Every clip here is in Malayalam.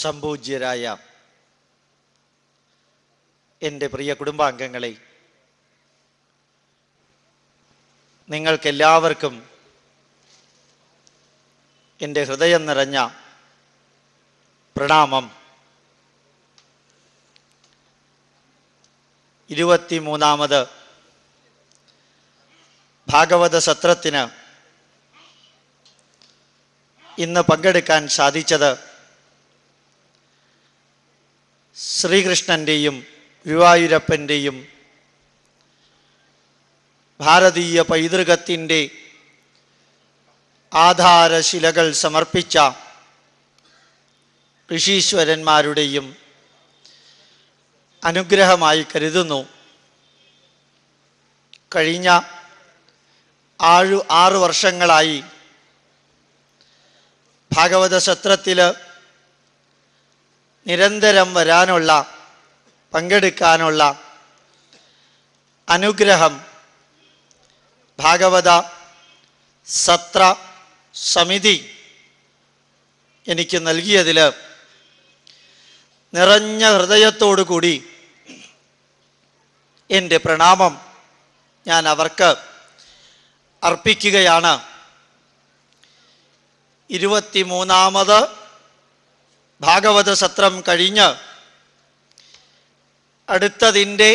സംപൂജ്യരായ എന്റെ പ്രിയ കുടുംബാംഗങ്ങളെ നിങ്ങൾക്കെല്ലാവർക്കും എന്റെ ഹൃദയം നിറഞ്ഞ പ്രണാമം. ഇരുപത്തിമൂന്നാമത് ഭാഗവത സത്രത്തിന് ഇന്ന് പങ്കെടുക്കാൻ സാധിച്ചത് ശ്രീകൃഷ്ണന്റെയും ഗുരുവായൂരപ്പന്റെയും ഭാരതീയ പൈതൃകത്തിന്റെ ആധാരശിലകൾ സമർപ്പിച്ച ഋഷീശ്വരന്മാരുടെയും അനുഗ്രഹമായി കരുതുന്നു. കഴിഞ്ഞ ആഴു ആറു വർഷങ്ങളായി ഭാഗവത സത്രത്തിൽ നിരന്തരം വരാനുള്ള പങ്കെടുക്കാനുള്ള അനുഗ്രഹം ഭാഗവത സത്ര സമിതി എനിക്ക് നൽകിയതിൽ നിറഞ്ഞ ഹൃദയത്തോടു കൂടി എന്റെ പ്രണാമം ഞാൻ അവർക്ക് അർപ്പിക്കുകയാണ്. ഇരുപത്തിമൂന്നാമത് ഭാഗവത സത്രം കഴിഞ്ഞ് അടുത്തതിന്റെ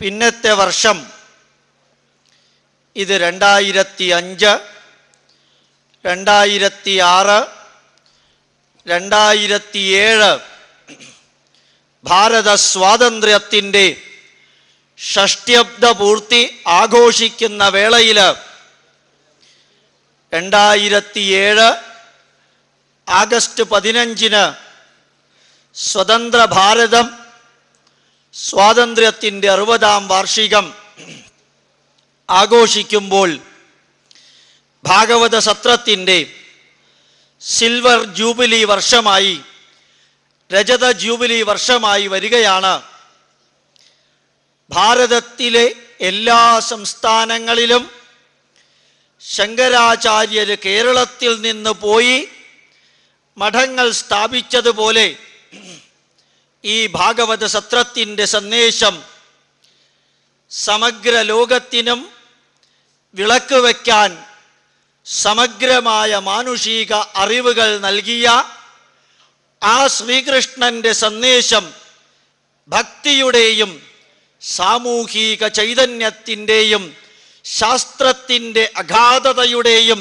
പിന്നത്തെ വർഷം ഇത് രണ്ടായിരത്തി അഞ്ച് രണ്ടായിരത്തി ആറ് രണ്ടായിരത്തി ഏഴ് ഭാരത സ്വാതന്ത്ര്യത്തിന്റെ ഷഷ്ട്യബ്ദ പൂർത്തി ആഘോഷിക്കുന്ന വേളയിൽ രണ്ടായിരത്തി ഏഴ് ആഗസ്റ്റ് പതിനഞ്ചിന് സ്വതന്ത്ര ഭാരതം സ്വാതന്ത്ര്യത്തിന്റെ അറുപതാം വാർഷികം ആഘോഷിക്കുമ്പോൾ ഭാഗവത സത്രത്തിന്റെ സിൽവർ ജൂബിലി വർഷമായി രജത ജൂബിലി വർഷമായി വരികയാണ്. ഭാരതത്തിലെ എല്ലാ സംസ്ഥാനങ്ങളിലും ശങ്കരാചാര്യർ കേരളത്തിൽ നിന്ന് പോയി മഠങ്ങൾ സ്ഥാപിച്ചതുപോലെ ഈ ഭാഗവത സത്രത്തിന്റെ സന്ദേശം സമഗ്ര ലോകത്തിനും വിളക്ക് വയ്ക്കാൻ സമഗ്രമായ മാനുഷിക അറിവുകൾ നൽകിയ ആ ശ്രീകൃഷ്ണന്റെ സന്ദേശം ഭക്തിയുടെയും സാമൂഹിക ചൈതന്യത്തിന്റെയും ശാസ്ത്രത്തിന്റെ അഗാധതയുടെയും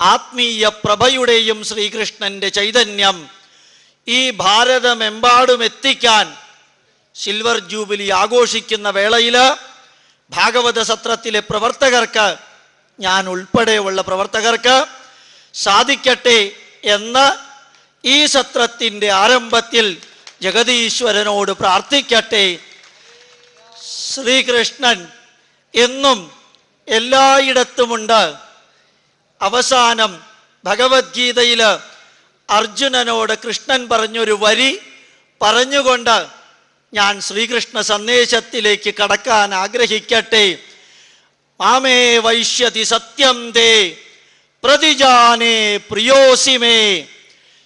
ആത്മീയ പ്രഭയുടെയും ശ്രീകൃഷ്ണന്റെ ചൈതന്യം ഈ ഭാരതമെമ്പാടും എത്തിക്കാൻ സിൽവർ ജൂബിലി ആഘോഷിക്കുന്ന വേളയിൽ ഭാഗവത സത്രത്തിലെ പ്രവർത്തകർക്ക് ഞാൻ ഉൾപ്പെടെയുള്ള പ്രവർത്തകർക്ക് സാധിക്കട്ടെ എന്ന് ഈ സത്രത്തിന്റെ ആരംഭത്തിൽ ജഗതീശ്വരനോട് പ്രാർത്ഥിക്കട്ടെ. ശ്രീകൃഷ്ണൻ എന്നും എല്ലായിടത്തുമുണ്ട്. അവസാനം ഭഗവത്ഗീതയിൽ അർജുനനോട് കൃഷ്ണൻ പറഞ്ഞൊരു വരി പറഞ്ഞുകൊണ്ട് ഞാൻ ശ്രീകൃഷ്ണ സന്ദേശത്തിലേക്ക് കടക്കാൻ ആഗ്രഹിക്കട്ടെ. മാമേ വൈശ്യതി സത്യം തേ പ്രതിജാനേ പ്രിയോസിമേ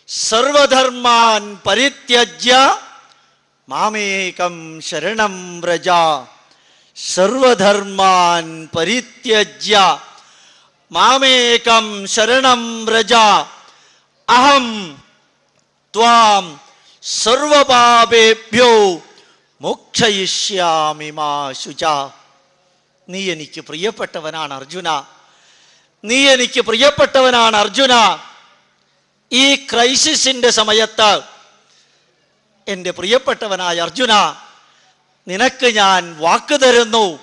സർവധർമാൻ പരിത്യജ്യ മാമേകം ശരണം വ്രജ. സർവധർമാൻ പരിത്യജ്യ. മാമേകം ശരണം വ്രജ. അഹം ത്വാം സർവപാപേഭ്യോ മോക്ഷയിഷ്യാമി മാ ശുച. നീ എനിക്ക് പ്രിയപ്പെട്ടവനാണ് അർജുന. നീ എനിക്ക് പ്രിയപ്പെട്ടവനാണ് അർജുന. ഈ ക്രൈസിസിന്റെ സമയത്ത് എന്റെ പ്രിയപ്പെട്ടവനായ അർജുന നിനക്ക് ഞാൻ വാക്ക് തരുന്നു.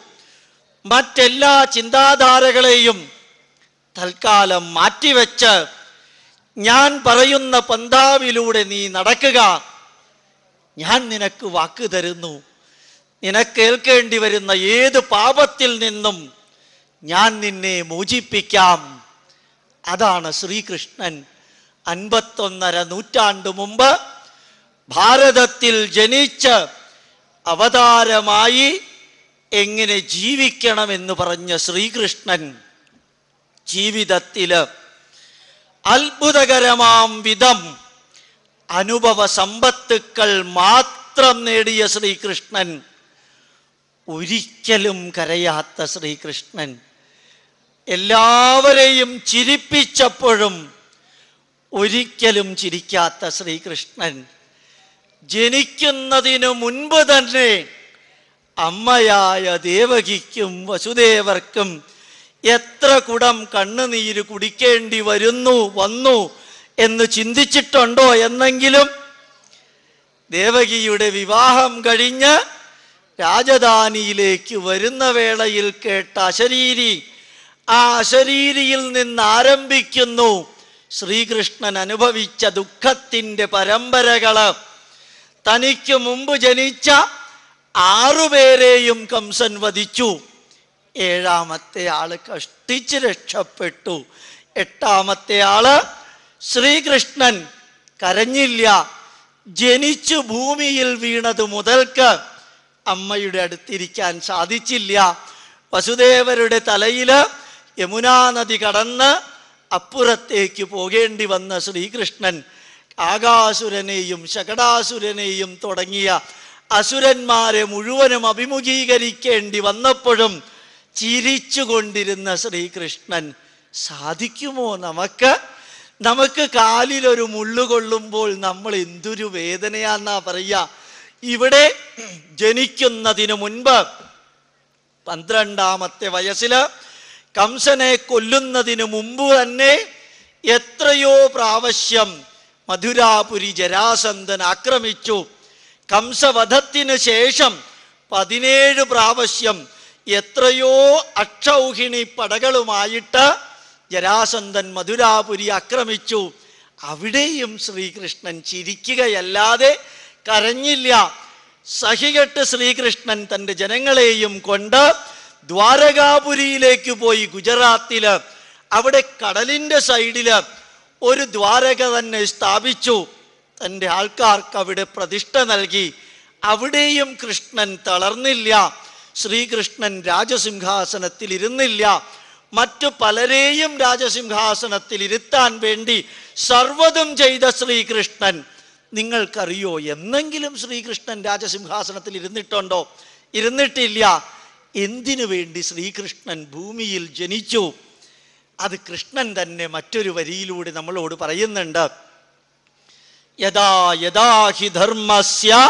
മറ്റെല്ലാ ചിന്താധാരകളെയും തൽക്കാലം മാറ്റിവെച്ച് ഞാൻ പറയുന്ന പന്താവിലൂടെ നീ നടക്കുക. ഞാൻ നിനക്ക് വാക്ക് തരുന്നു. നിനക്കേൽക്കേണ്ടി വരുന്ന ഏത് പാപത്തിൽ നിന്നും ഞാൻ നിന്നെ മോചിപ്പിക്കാം. അതാണ് ശ്രീകൃഷ്ണൻ അൻപത്തൊന്നര നൂറ്റാണ്ട് മുമ്പ് ഭാരതത്തിൽ ജനിച്ച് അവതാരമായി എങ്ങനെ ജീവിക്കണമെന്ന് പറഞ്ഞ ശ്രീകൃഷ്ണൻ ജീവിതത്തിൽ അത്ഭുതകരമാം വിധം അനുഭവ സമ്പത്തുക്കൾ മാത്രം നേടിയ ശ്രീകൃഷ്ണൻ ഒരിക്കലും കരയാത്ത ശ്രീകൃഷ്ണൻ. എല്ലാവരെയും ചിരിപ്പിച്ചപ്പോഴും ഒരിക്കലും ചിരിക്കാത്ത ശ്രീകൃഷ്ണൻ. ജനിക്കുന്നതിനു മുൻപ് തന്നെ അമ്മയായ ദേവകിക്കും വസുദേവർക്കും എത്ര കുടം കണ്ണുനീര് കുടിക്കേണ്ടി വരുന്നു വന്നു എന്ന് ചിന്തിച്ചിട്ടുണ്ടോ എന്നെങ്കിലും? ദേവകിയുടെ വിവാഹം കഴിഞ്ഞ് രാജധാനിയിലേക്ക് വരുന്ന വേളയിൽ കേട്ട അശരീരി ആ അശരീരിയിൽ നിന്ന് ആരംഭിക്കുന്നു ശ്രീകൃഷ്ണൻ അനുഭവിച്ച ദുഃഖത്തിന്റെ പരമ്പരകൾ. തനിക്ക് മുമ്പ് ജനിച്ച ആറുപേരെയും കംസൻ വധിച്ചു. ഏഴാമത്തെ ആൾ കഷ്ടിച്ച് രക്ഷപ്പെട്ടു. എട്ടാമത്തെ ആൾ ശ്രീകൃഷ്ണൻ കരഞ്ഞില്ല. ജനിച്ചു ഭൂമിയിൽ വീണത് മുതൽക്ക് അമ്മയുടെ അടുത്തിരിക്കാൻ സാധിച്ചില്ല. വസുദേവരുടെ തലയിൽ യമുനാ നദി കടന്ന് അപ്പുറത്തേക്ക് പോകേണ്ടി വന്ന ശ്രീകൃഷ്ണൻ ആകാസുരനെയും ശകടാസുരനെയും തുടങ്ങിയ അസുരന്മാരെ മുഴുവനും അഭിമുഖീകരിക്കേണ്ടി വന്നപ്പോഴും ചിരിച്ചുകൊണ്ടിരുന്ന ശ്രീകൃഷ്ണൻ സാധിക്കുമോ നമുക്ക്? നമുക്ക് കാലിലൊരു മുള്ളു കൊള്ളുമ്പോൾ നമ്മൾ എന്തൊരു വേദനയാന്നാ പറയുക ഇവിടെ ജനിക്കുന്നതിന് മുൻപ് പന്ത്രണ്ടാമത്തെ വയസ്സിൽ കംസനെ കൊല്ലുന്നതിന് മുമ്പ് തന്നെ എത്രയോ പ്രാവശ്യം മധുരാപുരി ജരാസന്ധൻ ആക്രമിച്ചു. കംസവധത്തിന് ശേഷം പതിനേഴ് പ്രാവശ്യം എത്രയോ അക്ഷൗഹിണി പടകളുമായിട്ട് ജരാസന്ധൻ മധുരാപുരി ആക്രമിച്ചു. അവിടെയും ശ്രീകൃഷ്ണൻ ചിരിക്കുകയല്ലാതെ കരഞ്ഞില്ല. സഹികെട്ട് ശ്രീകൃഷ്ണൻ തന്റെ ജനങ്ങളെയും കൊണ്ട് ദ്വാരകാപുരിയിലേക്ക് പോയി ഗുജറാത്തിൽ അവിടെ കടലിന്റെ സൈഡിൽ ഒരു ദ്വാരക തന്നെ സ്ഥാപിച്ചു. തന്റെ ആൾക്കാർക്ക് അവിടെ പ്രതിഷ്ഠ നൽകി. അവിടെയും കൃഷ്ണൻ തളർന്നില്ല. ശ്രീകൃഷ്ണൻ രാജസിംഹാസനത്തിൽ ഇരുന്നില്ല മറ്റു പലരെയും രാജസിംഹാസനത്തിൽ ഇരുത്താൻ വേണ്ടി സർവതും ചെയ്ത ശ്രീകൃഷ്ണൻ. നിങ്ങൾക്കറിയോ എന്നെങ്കിലും ശ്രീകൃഷ്ണൻ രാജസിംഹാസനത്തിൽ ഇരുന്നിട്ടുണ്ടോ ഇരുന്നിട്ടില്ല. എന്തിനു വേണ്ടി ശ്രീകൃഷ്ണൻ ഭൂമിയിൽ ജനിച്ചു? അത് കൃഷ്ണൻ തന്നെ മറ്റൊരു വരിയിലൂടെ നമ്മളോട് പറയുന്നുണ്ട്. യഥാ യഥാ ഹി ധർമ്മസ്യ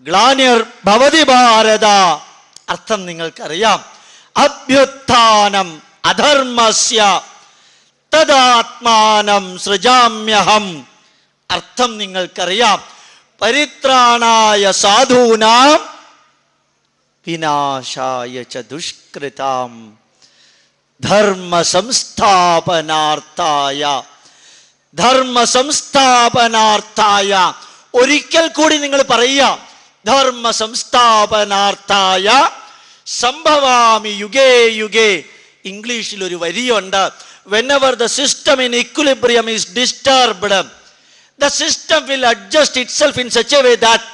ഗ്ലാനിർ ഭവതി ഭാരത അർത്ഥം നിങ്ങൾക്കറിയാം. അഭ്യുത്ഥാനം അധർമ്മസ്യ തദാത്മാനം സൃജാമ്യഹം. അർത്ഥം നിങ്ങൾക്കറിയാം. പരിത്രാണായ സാധൂനാം വിനാശായ ച ദുഷ്കൃതാം. ധർമ്മ സംസ്ഥാപനാർത്ഥായ ധർമ്മ സംസ്ഥാപനാർത്ഥായ ഒരിക്കൽ കൂടി നിങ്ങൾ പറയുക ധർമ്മ സംസ്ഥാപനാർത്ഥായ സംഭവാമി യുഗേ യുഗേ. ഇംഗ്ലീഷിൽ ഒരു വരിയുണ്ട്. Whenever the system in equilibrium is disturbed the system will adjust itself in such a way that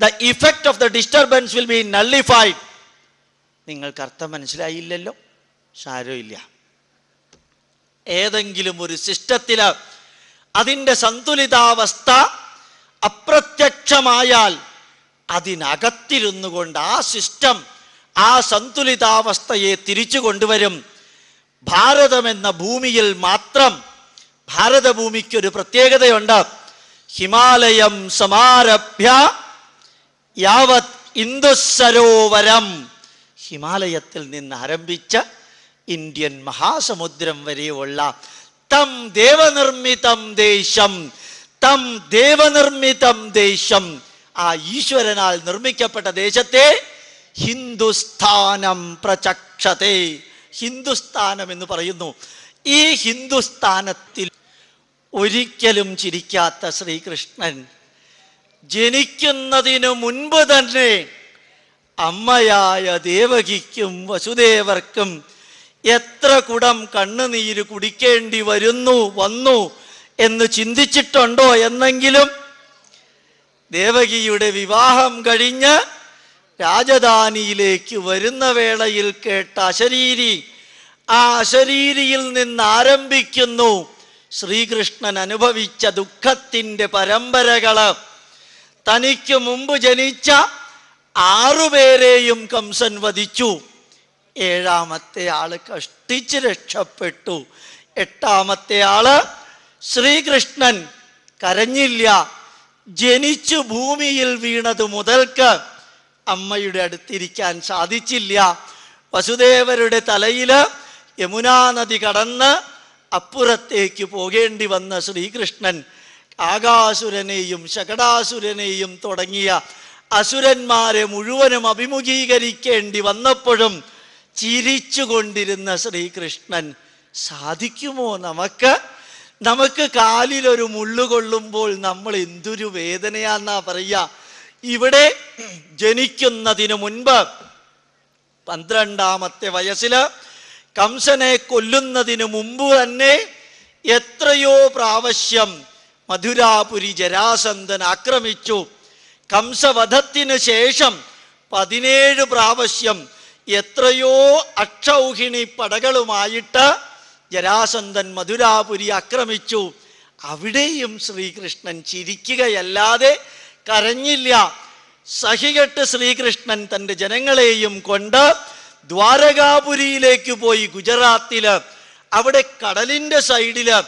the effect of the disturbance will be nullified നിങ്ങൾക്ക് അർത്ഥം മനസ്സിലായില്ലല്ലോ? സാരമില്ല. ഏതെങ്കിലും ഒരു സിസ്റ്റത്തിൽ അതിന്റെ സന്തുലിതാവസ്ഥ അപ്രത്യക്ഷമായാൽ അതിനകത്തിരുന്നു കൊണ്ട് ആ സിസ്റ്റം ആ സന്തുലിതാവസ്ഥയെ തിരിച്ചു കൊണ്ടുവരും. ഭാരതം എന്ന ഭൂമിയിൽ മാത്രം ഭാരതഭൂമിക്കൊരു പ്രത്യേകതയുണ്ട്. ഹിമാലയം സമാരഭ്യ യാവത് ഇന്ദുസരോവരം. ഹിമാലയത്തിൽ നിന്ന് ആരംഭിച്ച ഇന്ത്യൻ മഹാസമുദ്രം വരെയുള്ള തം ദേവനിർമ്മിതം ദേശം തം ദേവനിർമ്മിതം ദേശം ആ ഈശ്വരനാൽ നിർമ്മിക്കപ്പെട്ട ദേശത്തെ ഹിന്ദുസ്ഥാനം പ്രചക്ഷതേ. ഹിന്ദുസ്ഥാനം എന്ന് പറയുന്നു. ഈ ഹിന്ദുസ്ഥാനത്തിൽ ഒരിക്കലും ചിരിക്കാത്ത ശ്രീകൃഷ്ണൻ ജനിക്കുന്നതിനു മുൻപ് തന്നെ അമ്മയായ ദേവകിക്കും വസുദേവർക്കും എത്ര കുടം കണ്ണുനീര് കുടിക്കേണ്ടി വരുന്നു വന്നു എന്ന് ചിന്തിച്ചിട്ടുണ്ടോ എന്നെങ്കിലും ദേവകിയുടെ വിവാഹം കഴിഞ്ഞ് രാജധാനിയിലേക്ക് വരുന്ന വേളയിൽ കേട്ട അശരീരി ആ അശരീരിയിൽ നിന്ന് ആരംഭിക്കുന്നു ശ്രീകൃഷ്ണൻ അനുഭവിച്ച ദുഃഖത്തിന്റെ പരമ്പരകൾ തനിക്ക് മുമ്പ് ജനിച്ച ആറുപേരെയും കംസൻ വധിച്ചു. ഏഴാമത്തെ ആൾ കഷ്ടിച്ച് രക്ഷപ്പെട്ടു. എട്ടാമത്തെ ആൾ ശ്രീകൃഷ്ണൻ കരഞ്ഞില്ല. ജനിച്ചു ഭൂമിയിൽ വീണത് മുതൽക്ക് അമ്മയുടെ അടുത്തിരിക്കാൻ സാധിച്ചില്ല. വസുദേവരുടെ തലയിൽ യമുനാ നദി കടന്ന് അപ്പുറത്തേക്ക് പോകേണ്ടി വന്ന ശ്രീകൃഷ്ണൻ ആകാസുരനെയും ശകടാസുരനെയും തുടങ്ങിയ അസുരന്മാരെ മുഴുവനും അഭിമുഖീകരിക്കേണ്ടി വന്നപ്പോഴും ചിരിച്ചുകൊണ്ടിരുന്ന ശ്രീകൃഷ്ണൻ സാധിക്കുമോ നമുക്ക്? നമുക്ക് കാലിലൊരു മുള്ളുകൊള്ളുമ്പോൾ നമ്മൾ എന്തൊരു വേദനയാന്നാ പറയുക? ഇവിടെ ജനിക്കുന്നതിന് മുൻപ് പന്ത്രണ്ടാമത്തെ വയസ്സിൽ കംസനെ കൊല്ലുന്നതിന് മുമ്പ് തന്നെ എത്രയോ പ്രാവശ്യം മധുരാപുരി ജരാസന്ധൻ ആക്രമിച്ചു. കംസവധത്തിന് ശേഷം പതിനേഴ് പ്രാവശ്യം എത്രയോ അക്ഷൗഹിണി പടകളുമായിട്ട് ജരാസന്ധൻ മധുരാപുരി ആക്രമിച്ചു. അവിടെയും ശ്രീകൃഷ്ണൻ ചിരിക്കുകയല്ലാതെ കരഞ്ഞില്ല. സഹികെട്ട് ശ്രീകൃഷ്ണൻ തന്റെ ജനങ്ങളെയും കൊണ്ട് ദ്വാരകാപുരിയിലേക്ക് പോയി ഗുജറാത്തിൽ. അവിടെ കടലിന്റെ സൈഡിൽ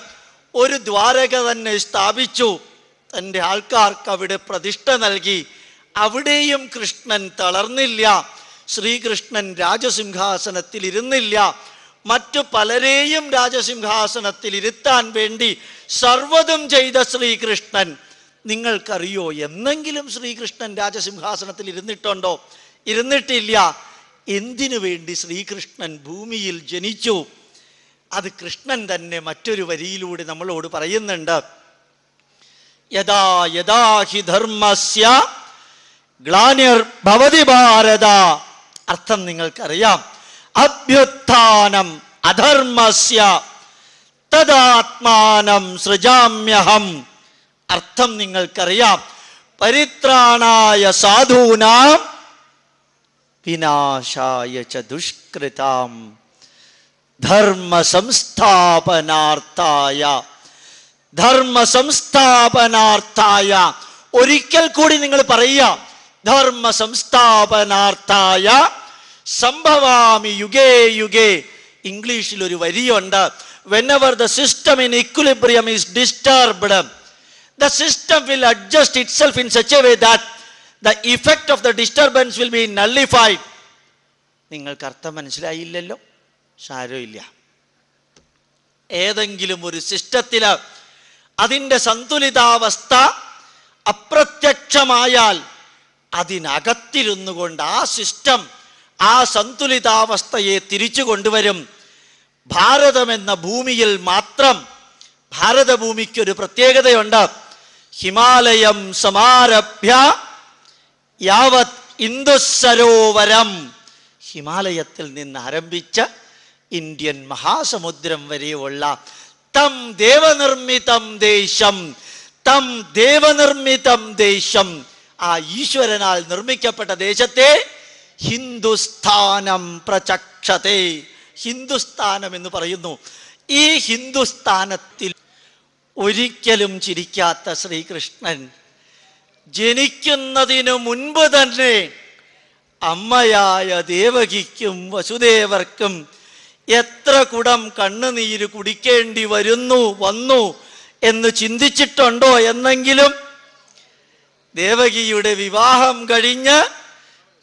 ഒരു ദ്വാരക തന്നെ സ്ഥാപിച്ചു. തന്റെ ആൾക്കാർക്ക് അവിടെ പ്രതിഷ്ഠ നൽകി. അവിടെയും കൃഷ്ണൻ തളർന്നില്ല. ശ്രീകൃഷ്ണൻ രാജസിംഹാസനത്തിൽ ഇരുന്നില്ല. മറ്റു പലരെയും രാജസിംഹാസനത്തിൽ ഇരുത്താൻ വേണ്ടി സർവതും ചെയ്ത ശ്രീകൃഷ്ണൻ നിങ്ങൾക്കറിയോ എന്നെങ്കിലും ശ്രീകൃഷ്ണൻ രാജസിംഹാസനത്തിൽ ഇരുന്നിട്ടുണ്ടോ? ഇരുന്നിട്ടില്ല. എന്തിനു വേണ്ടി ശ്രീകൃഷ്ണൻ ഭൂമിയിൽ ജനിച്ചു? അത് കൃഷ്ണൻ തന്നെ മറ്റൊരു വരിയിലൂടെ നമ്മളോട് പറയുന്നുണ്ട്. യഥാ യഥാ ഹി ധർമ്മസ്യ ഗ്ലാനിർ ഭവതി ഭാരത. അർത്ഥം നിങ്ങൾക്കറിയാം. അഭ്യുത്ഥാനം അധർമ്മസ്യ. തദാത്മാനം സൃജാമ്യഹം. അർത്ഥം നിങ്ങൾക്കറിയാം. പരിത്രാണായ സാധൂനാം വിനാശായ ച ദുഷ്കൃതാം. ധർമ്മ സംസ്ഥാപനാർത്ഥായ ധർമ്മ സംസ്ഥാപനാർത്ഥായ ഒരിക്കൽ കൂടി നിങ്ങൾ പറയുക ധർമ്മ സംസ്ഥാപനാർത്ഥായ സംഭവാമി യുഗേ യുഗേ. ഇംഗ്ലീഷിൽ ഒരു വരിയുണ്ട്. Whenever the system in equilibrium is disturbed the system will adjust itself in such a way that the effect of the disturbance will be nullified. നിങ്ങൾക്ക് അർത്ഥം മനസ്സിലായില്ലല്ലോ? സാരമില്ല. ഏതെങ്കിലും ഒരു സിസ്റ്റത്തിൽ അതിന്റെ സന്തുലിതാവസ്ഥ അപ്രത്യക്ഷമായാൽ അതിനകത്തിരുന്നു കൊണ്ട് ആ സിസ്റ്റം ആ സന്തുലിതാവസ്ഥയെ തിരിച്ചു കൊണ്ടുവരും. ഭാരതമെന്ന ഭൂമിയിൽ മാത്രം ഭാരതഭൂമിക്കൊരു പ്രത്യേകതയുണ്ട്. ഹിമാലയം സമാരഭ്യ യാവത് ഇന്ദുസരോവരം ഹിമാലയത്തിൽ നിന്ന് ആരംഭിച്ച ഇന്ത്യൻ മഹാസമുദ്രം വരെയുള്ള തം ദേവനിർമ്മിതം ദേശം തം ദേവനിർമ്മിതം ദേശം. ആ ഈശ്വരനാൽ നിർമ്മിക്കപ്പെട്ട ദേശത്തെ ഹിന്ദുസ്ഥാനം പ്രചക്ഷതേ. ഹിന്ദുസ്ഥാനം എന്ന് പറയുന്നു. ഈ ഹിന്ദുസ്ഥാനത്തിൽ ഒരിക്കലും ചിരിക്കാത്ത ശ്രീകൃഷ്ണൻ ജനിക്കുന്നതിനു മുൻപ് തന്നെ അമ്മയായ ദേവകിക്കും വസുദേവർക്കും എത്ര കുടം കണ്ണുനീര് കുടിക്കേണ്ടി വരുന്നു വന്നു എന്ന് ചിന്തിച്ചിട്ടുണ്ടോ എന്നെങ്കിലും? ദേവകിയുടെ വിവാഹം കഴിഞ്ഞ്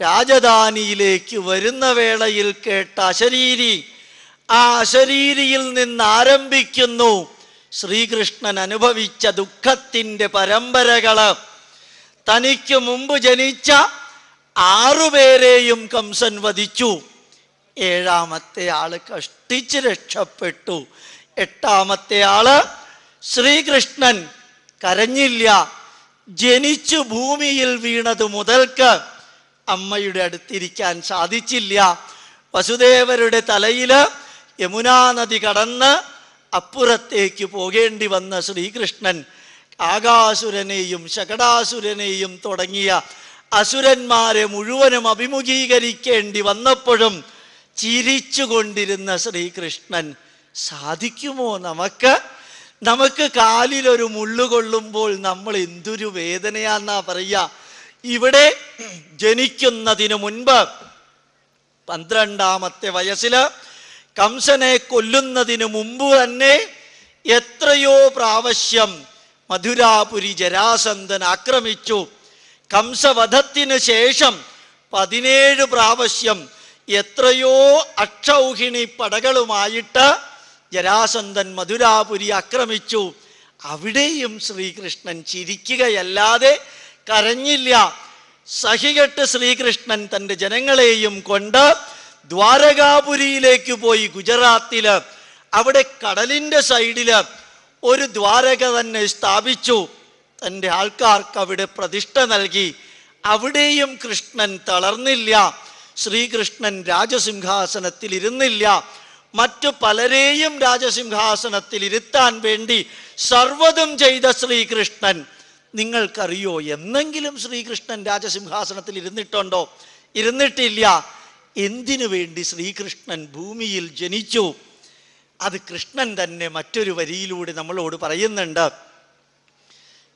രാജധാനിയിലേക്ക് വരുന്ന വേളയിൽ കേട്ട അശരീരി ആ അശരീരിയിൽ നിന്ന് ആരംഭിക്കുന്നു ശ്രീകൃഷ്ണൻ അനുഭവിച്ച ദുഃഖത്തിന്റെ പരമ്പരകൾ തനിക്ക് മുമ്പ് ജനിച്ച ആറുപേരെയും കംസൻ വധിച്ചു. ഏഴാമത്തെ ആൾ കഷ്ടിച്ച് രക്ഷപ്പെട്ടു. എട്ടാമത്തെ ആൾ ശ്രീകൃഷ്ണൻ കരഞ്ഞില്ല. ജനിച്ചു ഭൂമിയിൽ വീണത് മുതൽക്ക് അമ്മയുടെ അടുത്തിരിക്കാൻ സാധിച്ചില്ല. വസുദേവരുടെ തലയിൽ യമുനാ നദി കടന്ന് അപ്പുറത്തേക്ക് പോകേണ്ടി വന്ന ശ്രീകൃഷ്ണൻ ആകാസുരനെയും ശകടാസുരനെയും തുടങ്ങിയ അസുരന്മാരെ മുഴുവനും അഭിമുഖീകരിക്കേണ്ടി വന്നപ്പോഴും ചിരിച്ചുകൊണ്ടിരുന്ന ശ്രീകൃഷ്ണൻ സാധിക്കുമോ നമുക്ക്? നമുക്ക് കാലിലൊരു മുള്ളു കൊള്ളുമ്പോൾ നമ്മൾ എന്തൊരു വേദനയാന്നാ പറയുക ഇവിടെ ജനിക്കുന്നതിന് മുൻപ് പന്ത്രണ്ടാമത്തെ വയസ്സിൽ കംസനെ കൊല്ലുന്നതിന് മുമ്പ് തന്നെ എത്രയോ പ്രാവശ്യം മധുരാപുരി ജരാസന്ധൻ ആക്രമിച്ചു. കംസവധത്തിന് ശേഷം പതിനേഴ് പ്രാവശ്യം എത്രയോ അക്ഷൗഹിണി പടകളുമായിട്ട് ജരാസന്ധൻ മധുരാപുരി ആക്രമിച്ചു. അവിടെയും ശ്രീകൃഷ്ണൻ ചിരിക്കുകയല്ലാതെ കരഞ്ഞില്ല. സഹികെട്ട് ശ്രീകൃഷ്ണൻ തന്റെ ജനങ്ങളെയും കൊണ്ട് ദ്വാരകാപുരിയിലേക്ക് പോയി ഗുജറാത്തിൽ. അവിടെ കടലിന്റെ സൈഡിൽ ഒരു ദ്വാരക തന്നെ സ്ഥാപിച്ചു. തന്റെ ആൾക്കാർക്ക് അവിടെ പ്രതിഷ്ഠ നൽകി. അവിടെയും കൃഷ്ണൻ തളർന്നില്ല. ശ്രീകൃഷ്ണൻ രാജസിംഹാസനത്തിൽ ഇരുന്നില്ല. മറ്റു പലരെയും രാജസിംഹാസനത്തിൽ ഇരുത്താൻ വേണ്ടി സർവതും ചെയ്ത ശ്രീകൃഷ്ണൻ. നിങ്ങൾക്കറിയോ എന്നെങ്കിലും ശ്രീകൃഷ്ണൻ രാജസിംഹാസനത്തിൽ ഇരുന്നിട്ടുണ്ടോ? ഇരുന്നിട്ടില്ല. എന്തിനു വേണ്ടി ശ്രീകൃഷ്ണൻ ഭൂമിയിൽ ജനിച്ചു? അത് കൃഷ്ണൻ തന്നെ മറ്റൊരു വരിയിലൂടെ നമ്മളോട് പറയുന്നുണ്ട്.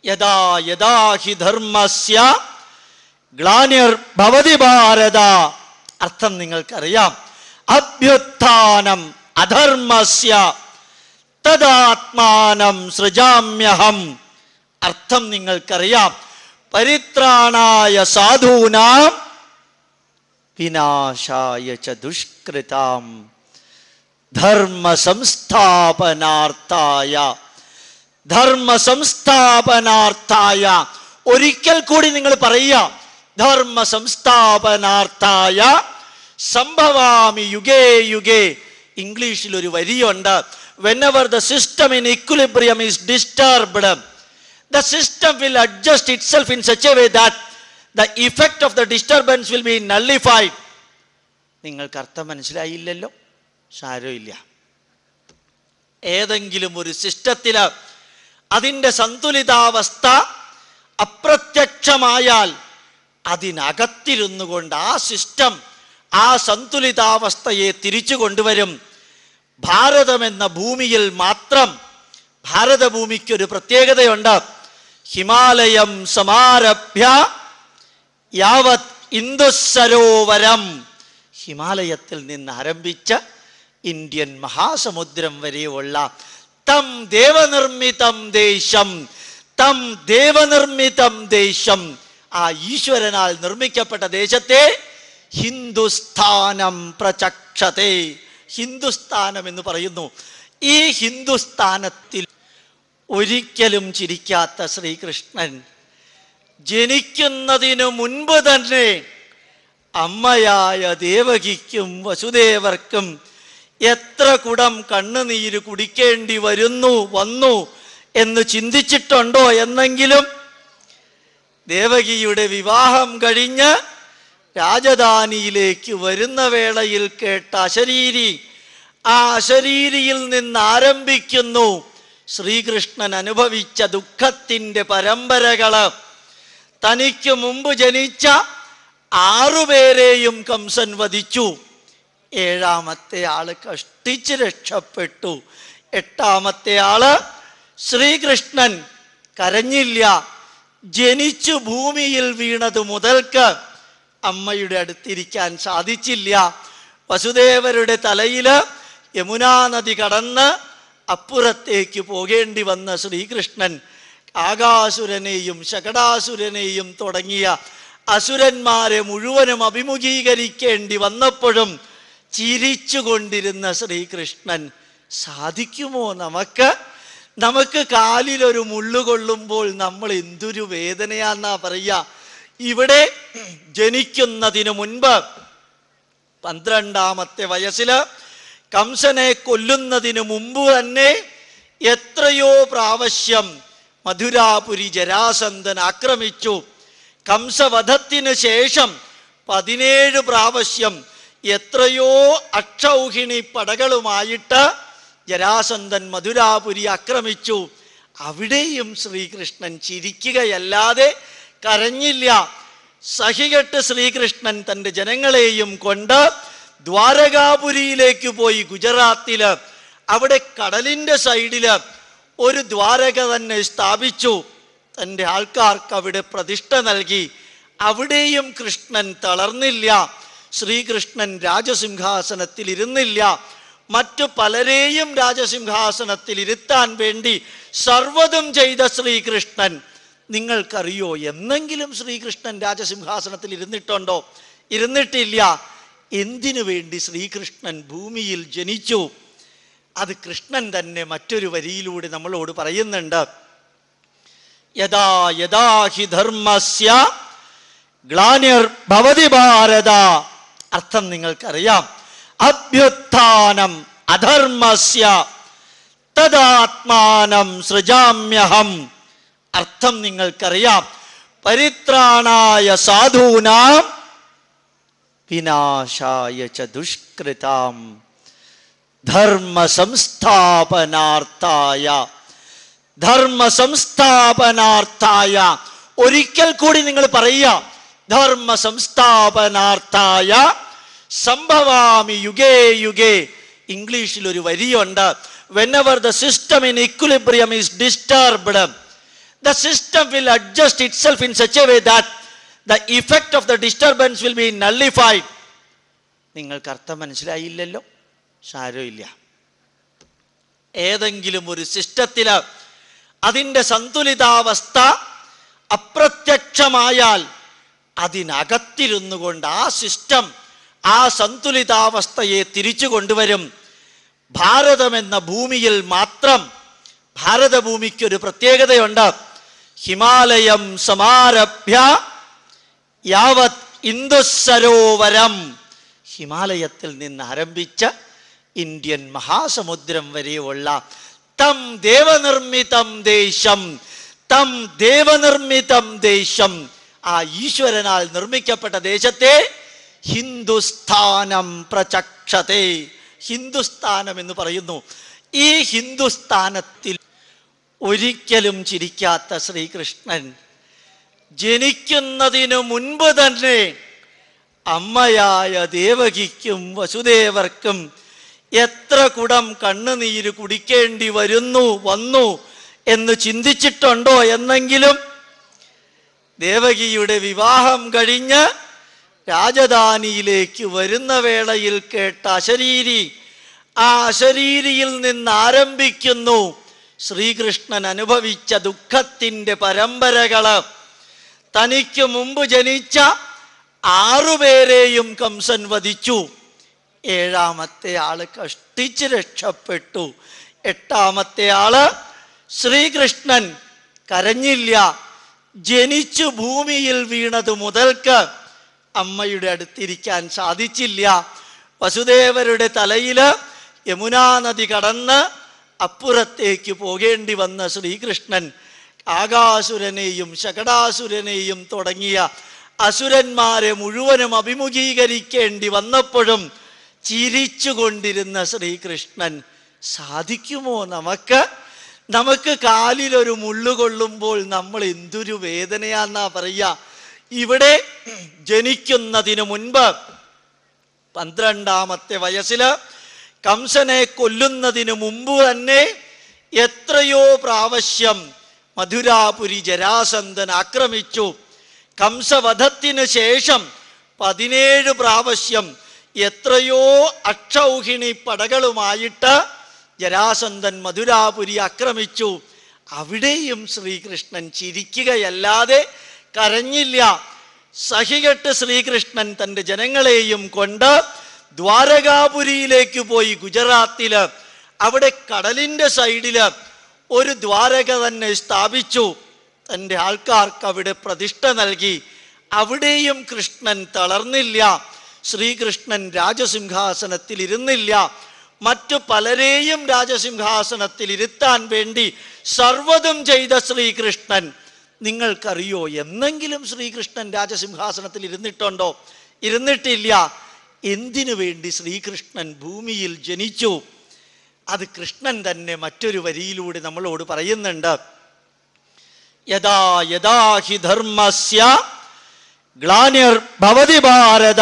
യഥാ യഥാ ഹി ധർമ്മസ്യ ഗ്ലാനിർ ഭവതി ഭാരത. അർത്ഥം നിങ്ങൾക്കറിയാം. അഭ്യുത്ഥാനം അധർമ്മസ്യ തദാത്മാനം സൃജാമ്യഹം. അർത്ഥം നിങ്ങൾക്കറിയാം. പരിത്രാണായ സാധൂനാം വിനാശായ ച ദുഷ്കൃതാം ധർമ്മ സംസ്ഥാപനാർത്ഥായ ധർമ്മ സംസ്ഥാപനാർത്ഥായ ഒരിക്കൽ കൂടി നിങ്ങൾ പറയുക ധർമ്മ സംസ്ഥാപനാർത്ഥായ സംഭവാമി യുഗേ യുഗേ. ഇംഗ്ലീഷിൽ ഒരു വരിയുണ്ട് whenever the system in equilibrium is disturbed the system will adjust itself in such a way that the effect of the disturbance will be nullified. നിങ്ങൾക്ക് അർത്ഥം മനസ്സിലായില്ലല്ലോ? സാരമില്ല. ഏതെങ്കിലും ഒരു സിസ്റ്റത്തിൽ അതിന്റെ സന്തുലിതാവസ്ഥ അപ്രത്യക്ഷമായാൽ അതിനകത്തിരുന്നു കൊണ്ട് ആ സിസ്റ്റം ആ സന്തുലിതാവസ്ഥയെ തിരിച്ചു കൊണ്ടുവരും. ഭാരതം എന്ന ഭൂമിയിൽ മാത്രം ഭാരതഭൂമിക്കൊരു പ്രത്യേകതയുണ്ട്. ഹിമാലയം സമാരഭ്യ യാവത് ഇന്ദുസരോവരം ഹിമാലയത്തിൽ നിന്ന് ആരംഭിച്ച ഇന്ത്യൻ മഹാസമുദ്രം വരെയുള്ള തം ദേവനിർമ്മിതം ദേശം തം ദേവനിർമ്മിതം ദേശം. ആ ഈശ്വരനാൽ നിർമ്മിക്കപ്പെട്ട ദേശത്തെ ഹിന്ദുസ്ഥാനം പ്രചക്ഷതേ. ഹിന്ദുസ്ഥാനം എന്ന് പറയുന്നു. ഈ ഹിന്ദുസ്ഥാനത്തിൽ ഒരിക്കലും ചിരിക്കാത്ത ശ്രീകൃഷ്ണൻ ജനിക്കുന്നതിനു മുൻപ് തന്നെ അമ്മയായ ദേവകിക്കും വസുദേവർക്കും എത്ര കുടം കണ്ണുനീര് കുടിക്കേണ്ടി വരുന്നു വന്നു എന്ന് ചിന്തിച്ചിട്ടുണ്ടോ എന്നെങ്കിലും ദേവകിയുടെ വിവാഹം കഴിഞ്ഞ് രാജധാനിയിലേക്ക് വരുന്ന വേളയിൽ കേട്ട അശരീരി ആ അശരീരിയിൽ നിന്ന് ആരംഭിക്കുന്നു ശ്രീകൃഷ്ണൻ അനുഭവിച്ച ദുഃഖത്തിന്റെ പരമ്പരകൾ. തനിക്ക് മുമ്പ് ജനിച്ച ആറുപേരെയും കംസൻ വധിച്ചു. ഏഴാമത്തെ ആൾ കഷ്ടിച്ച് രക്ഷപ്പെട്ടു. എട്ടാമത്തെ ആൾ ശ്രീകൃഷ്ണൻ. കരഞ്ഞില്ല. ജനിച്ചു ഭൂമിയിൽ വീണത് മുതൽക്ക് അമ്മയുടെ അടുത്തിരിക്കാൻ സാധിച്ചില്ല. വസുദേവരുടെ തലയിൽ യമുനാനദി കടന്ന് അപ്പുറത്തേക്ക് പോകേണ്ടി വന്ന ശ്രീകൃഷ്ണൻ ആകാസുരനെയും ശകടാസുരനെയും തുടങ്ങിയ അസുരന്മാരെ മുഴുവനും അഭിമുഖീകരിക്കേണ്ടി വന്നപ്പോഴും ചിരിച്ചുകൊണ്ടിരുന്ന ശ്രീകൃഷ്ണൻ സാധിക്കുമോ നമുക്ക്? നമുക്ക് കാലിലൊരു മുള്ളു കൊള്ളുമ്പോൾ നമ്മൾ എന്തൊരു വേദനയാന്നാ പറയുക ഇവിടെ ജനിക്കുന്നതിന് മുൻപ് പന്ത്രണ്ടാമത്തെ വയസ്സിൽ കംസനെ കൊല്ലുന്നതിന് മുമ്പ് തന്നെ എത്രയോ പ്രാവശ്യം മധുരാപുരി ജരാസന്ധൻ ആക്രമിച്ചു. കംസവധത്തിന് ശേഷം പതിനേഴ് പ്രാവശ്യം എത്രയോ അക്ഷൗഹിണി പടകളുമായിട്ട് ജരാസന്ധൻ മധുരാപുരി ആക്രമിച്ചു. അവിടെയും ശ്രീകൃഷ്ണൻ ചിരിക്കുകയല്ലാതെ കരഞ്ഞില്ല. സഹികെട്ട് ശ്രീകൃഷ്ണൻ തന്റെ ജനങ്ങളെയും കൊണ്ട് ദ്വാരകാപുരിയിലേക്ക് പോയി ഗുജറാത്തിൽ അവിടെ കടലിന്റെ സൈഡിൽ ഒരു ദ്വാരക തന്നെ സ്ഥാപിച്ചു. തന്റെ ആൾക്കാർക്ക് അവിടെ പ്രതിഷ്ഠ നൽകി. അവിടെയും കൃഷ്ണൻ തളർന്നില്ല. ശ്രീകൃഷ്ണൻ രാജസിംഹാസനത്തിൽ ഇരുന്നില്ല. മറ്റു പലരെയും രാജസിംഹാസനത്തിൽ ഇരുത്താൻ വേണ്ടി സർവതും ചെയ്ത ശ്രീകൃഷ്ണൻ. നിങ്ങൾക്കറിയോ എന്നെങ്കിലും ശ്രീകൃഷ്ണൻ രാജസിംഹാസനത്തിൽ ഇരുന്നിട്ടുണ്ടോ? ഇരുന്നിട്ടില്ല. എന്തിനു വേണ്ടി ശ്രീകൃഷ്ണൻ ഭൂമിയിൽ ജനിച്ചു? അത് കൃഷ്ണൻ തന്നെ മറ്റൊരു വരിയിലൂടെ നമ്മളോട് പറയുന്നുണ്ട്. യഥാ യഥാ ഹി ധർമ്മസ്യ ഗ്ലാനിർ ഭവതി ഭാരത. അർത്ഥം നിങ്ങൾക്കറിയാം. അഭ്യുത്ഥാനം അധർമ്മസ്യ തദാത്മാനം സൃജാമ്യഹം. അർത്ഥം നിങ്ങൾക്കറിയാം. പരിത്രാണായ സാധൂനാം വിനാശായ ച ദുഷ്കൃതാം. ധർമ്മ സംസ്ഥാപനാർത്ഥായ ധർമ്മ സംസ്ഥാപനാർത്ഥായ ഒരിക്കൽ കൂടി നിങ്ങൾ പറയുക ധർമ്മ സംസ്ഥാപനാർത്ഥായ സംഭവാമി യുഗേ യുഗേ. ഇംഗ്ലീഷിൽ ഒരു വരിയുണ്ട്. Whenever the system in equilibrium is disturbed the system will adjust itself in such a way that the effect of the disturbance will be nullified നിങ്ങൾക്ക് അർത്ഥം മനസ്സിലായില്ലല്ലോ. സാരമില്ല. ഏതെങ്കിലും ഒരു സിസ്റ്റത്തിൽ അതിന്റെ സന്തുലിതാവസ്ഥ അപ്രത്യക്ഷമായാൽ അതിനകത്തിരുന്നു കൊണ്ട് ആ സിസ്റ്റം ആ സന്തുലിതാവസ്ഥയെ തിരിച്ചു കൊണ്ടുവരും. ഭാരതം എന്ന ഭൂമിയിൽ മാത്രം ഭാരതഭൂമിക്കൊരു പ്രത്യേകതയുണ്ട്. ഹിമാലയം സമാരഭ്യ യാവത് ഇന്ദുസരോവരം ഹിമാലയത്തിൽ നിന്ന് ആരംഭിച്ച ഇന്ത്യൻ മഹാസമുദ്രം വരെയുള്ള തം ദേവനിർമ്മിതം ദേശം തം ദേവനിർമ്മിതം ദേശം. ആ ഈശ്വരനാൽ നിർമ്മിക്കപ്പെട്ട ദേശത്തെ ഹിന്ദുസ്ഥാനം പ്രചക്ഷതേ. ഹിന്ദുസ്ഥാനം എന്ന് പറയുന്നു. ഈ ഹിന്ദുസ്ഥാനത്തിൽ ഒരിക്കലും ചിരിക്കാത്ത ശ്രീകൃഷ്ണൻ ജനിക്കുന്നതിനു മുൻപ് തന്നെ അമ്മയായ ദേവകിക്കും വസുദേവർക്കും എത്ര കുടം കണ്ണുനീര് കുടിക്കേണ്ടി വരുന്നു വന്നു എന്ന് ചിന്തിച്ചിട്ടുണ്ടോ എന്നെങ്കിലും? ദേവകിയുടെ വിവാഹം കഴിഞ്ഞ് രാജധാനിയിലേക്ക് വരുന്ന വേളയിൽ കേട്ട അശരീരി ആ അശരീരിയിൽ നിന്ന് ആരംഭിക്കുന്നു ശ്രീകൃഷ്ണൻ അനുഭവിച്ച ദുഃഖത്തിന്റെ പരമ്പരകൾ തനിക്ക് മുമ്പ് ജനിച്ച ആറുപേരെയും കംസൻ വധിച്ചു. ഏഴാമത്തെ ആൾ കഷ്ടിച്ച് രക്ഷപ്പെട്ടു. എട്ടാമത്തെ ആൾ ശ്രീകൃഷ്ണൻ കരഞ്ഞില്ല. ജനിച്ചു ഭൂമിയിൽ വീണത് മുതൽക്ക് അമ്മയുടെ അടുത്തിരിക്കാൻ സാധിച്ചില്ല. വസുദേവരുടെ തലയിൽ യമുനാ നദി കടന്ന് അപ്പുറത്തേക്ക് പോകേണ്ടി വന്ന ശ്രീകൃഷ്ണൻ ആകാസുരനെയും ശകടാസുരനെയും തുടങ്ങിയ അസുരന്മാരെ മുഴുവനും അഭിമുഖീകരിക്കേണ്ടി വന്നപ്പോഴും ചിരിച്ചുകൊണ്ടിരുന്ന ശ്രീകൃഷ്ണൻ സാധിക്കുമോ നമുക്ക്? നമുക്ക് കാലിലൊരു മുള്ളു കൊള്ളുമ്പോൾ നമ്മൾ എന്തൊരു വേദനയാന്നാ പറയുക ഇവിടെ ജനിക്കുന്നതിന് മുൻപ് പന്ത്രണ്ടാമത്തെ വയസ്സിൽ കംസനെ കൊല്ലുന്നതിന് മുമ്പ് തന്നെ എത്രയോ പ്രാവശ്യം മധുരാപുരി ജരാസന്ധൻ ആക്രമിച്ചു. കംസവധത്തിന് ശേഷം പതിനേഴ് പ്രാവശ്യം എത്രയോ അക്ഷൗഹിണി പടകളുമായിട്ട് ജരാസന്ധൻ മധുരാപുരി ആക്രമിച്ചു. അവിടെയും ശ്രീകൃഷ്ണൻ ചിരിക്കുകയല്ലാതെ കരഞ്ഞില്ല. സഹികെട്ട് ശ്രീകൃഷ്ണൻ തന്റെ ജനങ്ങളെയും കൊണ്ട് ദ്വാരകാപുരിയിലേക്ക് പോയി ഗുജറാത്തിൽ അവിടെ കടലിന്റെ സൈഡിൽ ഒരു ദ്വാരക തന്നെ സ്ഥാപിച്ചു. തന്റെ ആൾക്കാർക്ക് അവിടെ പ്രതിഷ്ഠ നൽകി. അവിടെയും കൃഷ്ണൻ തളർന്നില്ല. ശ്രീകൃഷ്ണൻ രാജസിംഹാസനത്തിൽ ഇരുന്നില്ല മറ്റു പലരെയും രാജസിംഹാസനത്തിൽ ഇരുത്താൻ വേണ്ടി സർവതും ചെയ്ത ശ്രീകൃഷ്ണൻ. നിങ്ങൾക്കറിയോ എന്നെങ്കിലും ശ്രീകൃഷ്ണൻ രാജസിംഹാസനത്തിൽ ഇരുന്നിട്ടുണ്ടോ ഇരുന്നിട്ടില്ല. എന്തിനു വേണ്ടി ശ്രീകൃഷ്ണൻ ഭൂമിയിൽ ജനിച്ചു? അത് കൃഷ്ണൻ തന്നെ മറ്റൊരു വരിയിലൂടെ നമ്മളോട് പറയുന്നുണ്ട്. യഥാ യഥാ ഹി ധർമ്മസ്യ ഗ്ലാനിർ ഭവതി ഭാരത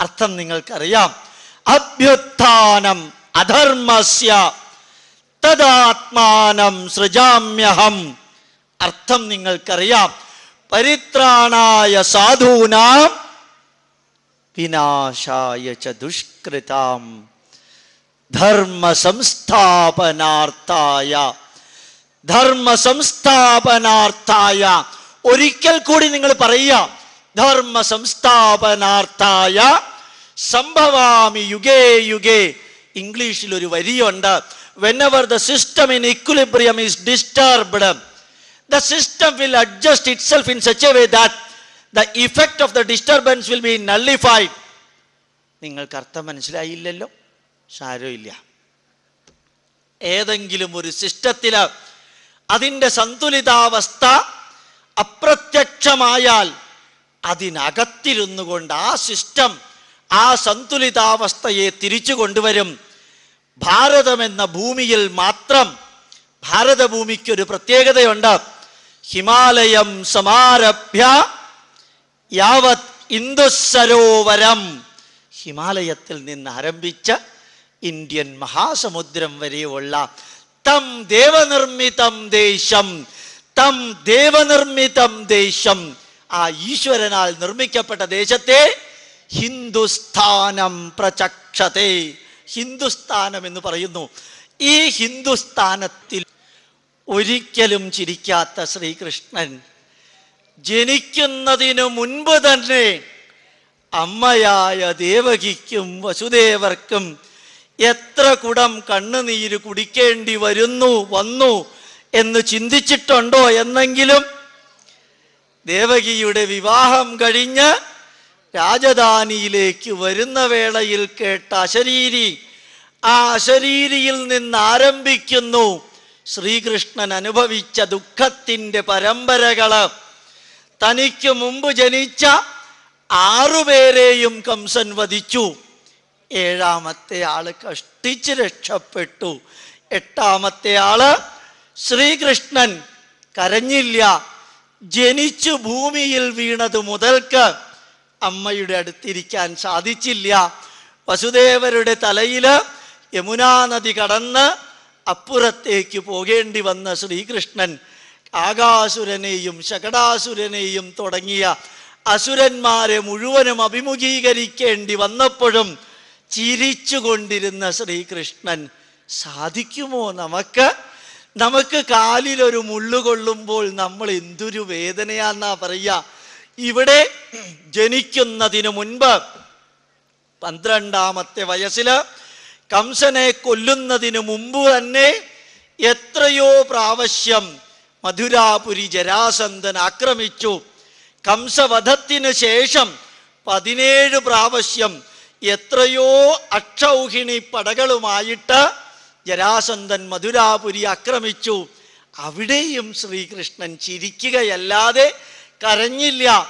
അർത്ഥം നിങ്ങൾക്കറിയാം. അഭ്യുത്ഥാനം അധർമ്മസ്യ തദാത്മാനം സൃജാമ്യഹം. അർത്ഥം നിങ്ങൾക്കറിയാം. പരിത്രാണായ സാധൂനാം വിനാശായ ച ദുഷ്കൃതാം. ധർമ്മ സംസ്ഥാപനാർത്ഥായ ധർമ്മ സംസ്ഥാപനാർത്ഥായ ഒരിക്കൽ കൂടി നിങ്ങൾ പറയുക ധർമ്മ സംസ്ഥാപനാർത്ഥായ സംഭവാമി യുഗേ യുഗേ. ഇംഗ്ലീഷിൽ ഒരു വരിയുണ്ട്. Whenever the system in equilibrium is disturbed the system will adjust itself in such a way that the effect of the disturbance will be nullified നിങ്ങൾക്ക് അർത്ഥം മനസ്സിലായില്ലല്ലോ? സാരമില്ല. ഏതെങ്കിലും ഒരു സിസ്റ്റത്തിൽ അതിന്റെ സന്തുലിതാവസ്ഥ അപ്രത്യക്ഷമായാൽ അതിനകത്തിരുന്നു കൊണ്ട് ആ സിസ്റ്റം ആ സന്തുലിതാവസ്ഥയെ തിരിച്ചു കൊണ്ടുവരും. ഭാരതം എന്ന ഭൂമിയിൽ മാത്രം ഭാരതഭൂമിക്കൊരു പ്രത്യേകതയുണ്ട്. ഹിമാലയം സമാരഭ്യ യാവത് ഇന്ദുസരോവരം. ഹിമാലയത്തിൽ നിന്ന് ആരംഭിച്ച ഇന്ത്യൻ മഹാസമുദ്രം വരെയുള്ള തം ദേവനിർമ്മിതം ദേശം തം ദേവനിർമ്മിതം ദേശം ആ ഈശ്വരനാൽ നിർമ്മിക്കപ്പെട്ട ദേശത്തെ ഹിന്ദുസ്ഥാനം പ്രചക്ഷതേ. ഹിന്ദുസ്ഥാനം എന്ന് പറയുന്നു. ഈ ഹിന്ദുസ്ഥാനത്തിൽ ഒരിക്കലും ചിരിക്കാത്ത ശ്രീകൃഷ്ണൻ ജനിക്കുന്നതിനു മുൻപ് തന്നെ അമ്മയായ ദേവകിക്കും വസുദേവർക്കും എത്ര കുടം കണ്ണുനീര് കുടിക്കേണ്ടി വരുന്നു വന്നു എന്ന് ചിന്തിച്ചിട്ടുണ്ടോ എന്നെങ്കിലും ദേവകിയുടെ വിവാഹം കഴിഞ്ഞ് രാജധാനിയിലേക്ക് വരുന്ന വേളയിൽ കേട്ട അശരീരി ആ അശരീരിയിൽ നിന്ന് ആരംഭിക്കുന്നു ശ്രീകൃഷ്ണൻ അനുഭവിച്ച ദുഃഖത്തിന്റെ പരമ്പരകൾ. തനിക്ക് മുമ്പ് ജനിച്ച ആറുപേരെയും കംസൻ വധിച്ചു. ഏഴാമത്തെ ആൾ കഷ്ടിച്ച് രക്ഷപ്പെട്ടു. എട്ടാമത്തെ ആൾ ശ്രീകൃഷ്ണൻ കരഞ്ഞില്ല. ജനിച്ചു ഭൂമിയിൽ വീണത് മുതൽക്ക് അമ്മയുടെ അടുത്തിരിക്കാൻ സാധിച്ചില്ല. വസുദേവരുടെ തലയിൽ യമുനാ നദി കടന്ന് അപ്പുറത്തേക്ക് പോകേണ്ടി വന്ന ശ്രീകൃഷ്ണൻ ആകാസുരനെയും ശകടാസുരനെയും തുടങ്ങിയ അസുരന്മാരെ മുഴുവനും അഭിമുഖീകരിക്കേണ്ടി വന്നപ്പോഴും ചിരിച്ചുകൊണ്ടിരുന്ന ശ്രീകൃഷ്ണൻ സാധിക്കുമോ നമുക്ക്? നമുക്ക് കാലിലൊരു മുള്ളു കൊള്ളുമ്പോൾ നമ്മൾ എന്തൊരു വേദനയാന്നാ പറയുക. ഇവിടെ ജനിക്കുന്നതിന് മുൻപ് പന്ത്രണ്ടാമത്തെ വയസ്സിൽ കംസനെ കൊല്ലുന്നതിന് മുമ്പ് തന്നെ എത്രയോ പ്രാവശ്യം മധുരാപുരി ജരാസന്ധൻ ആക്രമിച്ചു. കംസവധത്തിന് ശേഷം പതിനേഴ് പ്രാവശ്യം എത്രയോ അക്ഷൗഹിണി പടകളുമായിട്ട് ജരാസന്ധൻ മധുരാപുരി ആക്രമിച്ചു. അവിടെയും ശ്രീകൃഷ്ണൻ ചിരിക്കുകയല്ലാതെ കരഞ്ഞില്ല.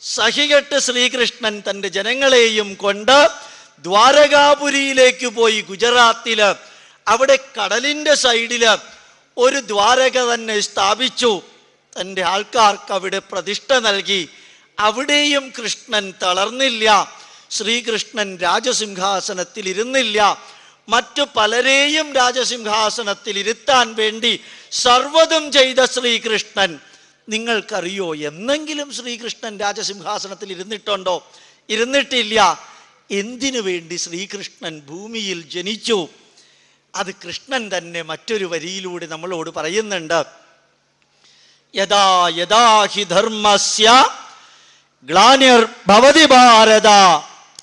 സഹികെട്ട് ശ്രീകൃഷ്ണൻ തന്റെ ജനങ്ങളെയും കൊണ്ട് ദ്വാരകാപുരിയിലേക്ക് പോയി ഗുജറാത്തിൽ അവിടെ കടലിന്റെ സൈഡിൽ ഒരു ദ്വാരക തന്നെ സ്ഥാപിച്ചു. തന്റെ ആൾക്കാർക്ക് അവിടെ പ്രതിഷ്ഠ നൽകി. അവിടെയും കൃഷ്ണൻ തളർന്നില്ല. ശ്രീകൃഷ്ണൻ രാജസിംഹാസനത്തിൽ ഇരുന്നില്ല മറ്റു പലരെയും രാജസിംഹാസനത്തിൽ ഇരുത്താൻ വേണ്ടി സർവതും ചെയ്ത ശ്രീകൃഷ്ണൻ. നിങ്ങൾക്കറിയോ എന്നെങ്കിലും ശ്രീകൃഷ്ണൻ രാജസിംഹാസനത്തിൽ ഇരുന്നിട്ടുണ്ടോ ഇരുന്നിട്ടില്ല. എന്തിനു വേണ്ടി ശ്രീകൃഷ്ണൻ ഭൂമിയിൽ ജനിച്ചു? അത് കൃഷ്ണൻ തന്നെ മറ്റൊരു വരിയിലൂടെ നമ്മളോട് പറയുന്നുണ്ട്. യഥാ യഥാ ഹി ധർമ്മസ്യ ഗ്ലാനിർ ഭവതി ഭാരത.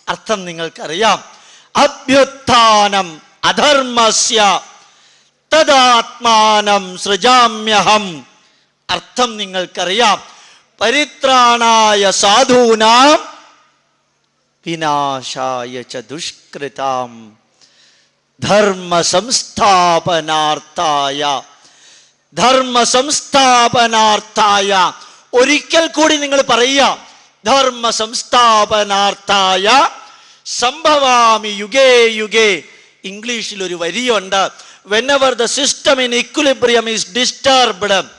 അർത്ഥം നിങ്ങൾക്കറിയാം. അഭ്യുത്ഥാനം അധർമ്മസ്യ തദാത്മാനം സൃജാമ്യഹം. അർത്ഥം നിങ്ങൾക്കറിയാം. പരിത്രാണായ സാധൂനാം വിനാശായ ച ദുഷ്കൃതാം. ധർമ്മ സംസ്ഥാപനാർത്ഥായ ധർമ്മ സംസ്ഥാപനാർത്ഥായ ഒരിക്കൽ കൂടി നിങ്ങൾ പറയുക ധർമ്മ സംസ്ഥാപനാർത്ഥായ സംഭവാമി യുഗേ യുഗേ. ഇംഗ്ലീഷിൽ ഒരു വരിയുണ്ട്. Whenever the system in equilibrium is disturbed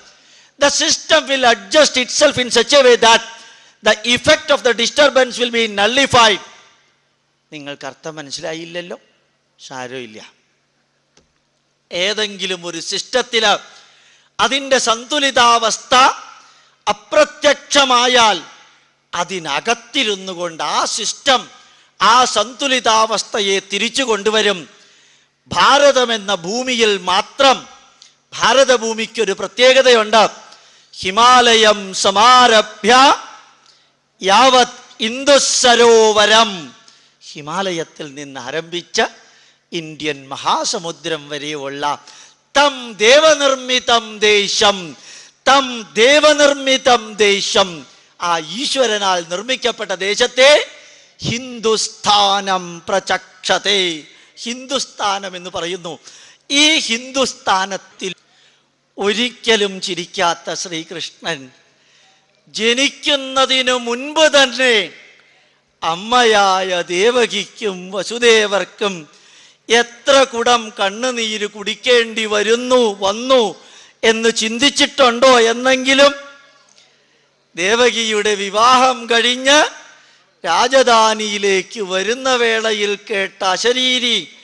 the system will adjust itself in such a way that the effect of the disturbance will be nullified നിങ്ങൾക്ക് അർത്ഥം മനസ്സിലായില്ലല്ലോ? സാരമില്ല. ഏതെങ്കിലും ഒരു സിസ്റ്റത്തിൽ അതിന്റെ സന്തുലിതാവസ്ഥ അപ്രത്യക്ഷമായാൽ അതിനകത്തിരുന്നു കൊണ്ട് ആ സിസ്റ്റം ആ സന്തുലിതാവസ്ഥയെ തിരിച്ചു കൊണ്ടുവരും. ഭാരതം എന്ന ഭൂമിയിൽ മാത്രം ഭാരതഭൂമിക്കൊരു പ്രത്യേകതയുണ്ട്. ഹിമാലയം സമാരഭ്യ യാവത് ഇന്ദുസരോവരം ഹിമാലയത്തിൽ നിന്ന് ആരംഭിച്ച ഇന്ത്യൻ മഹാസമുദ്രം വരെയുള്ള തം ദേവനിർമ്മിതം ദേശം തം ദേവനിർമ്മിതം ദേശം ആ ഈശ്വരനാൽ നിർമ്മിക്കപ്പെട്ട ദേശത്തെ ഹിന്ദുസ്ഥാനം പ്രചക്ഷതേ. ഹിന്ദുസ്ഥാനം എന്ന് പറയുന്നു. ഈ ഹിന്ദുസ്ഥാനത്തിൽ ഒരിക്കലും ചിരിക്കാത്ത ശ്രീകൃഷ്ണൻ ജനിക്കുന്നതിനു മുൻപ് തന്നെ അമ്മയായ ദേവകിക്കും വസുദേവർക്കും എത്ര കുടം കണ്ണുനീര് കുടിക്കേണ്ടി വരുന്നു വന്നു എന്ന് ചിന്തിച്ചിട്ടുണ്ടോ എന്നെങ്കിലും ദേവകിയുടെ വിവാഹം കഴിഞ്ഞ് രാജധാനിയിലേക്ക് വരുന്ന വേളയിൽ കേട്ട അശരീരി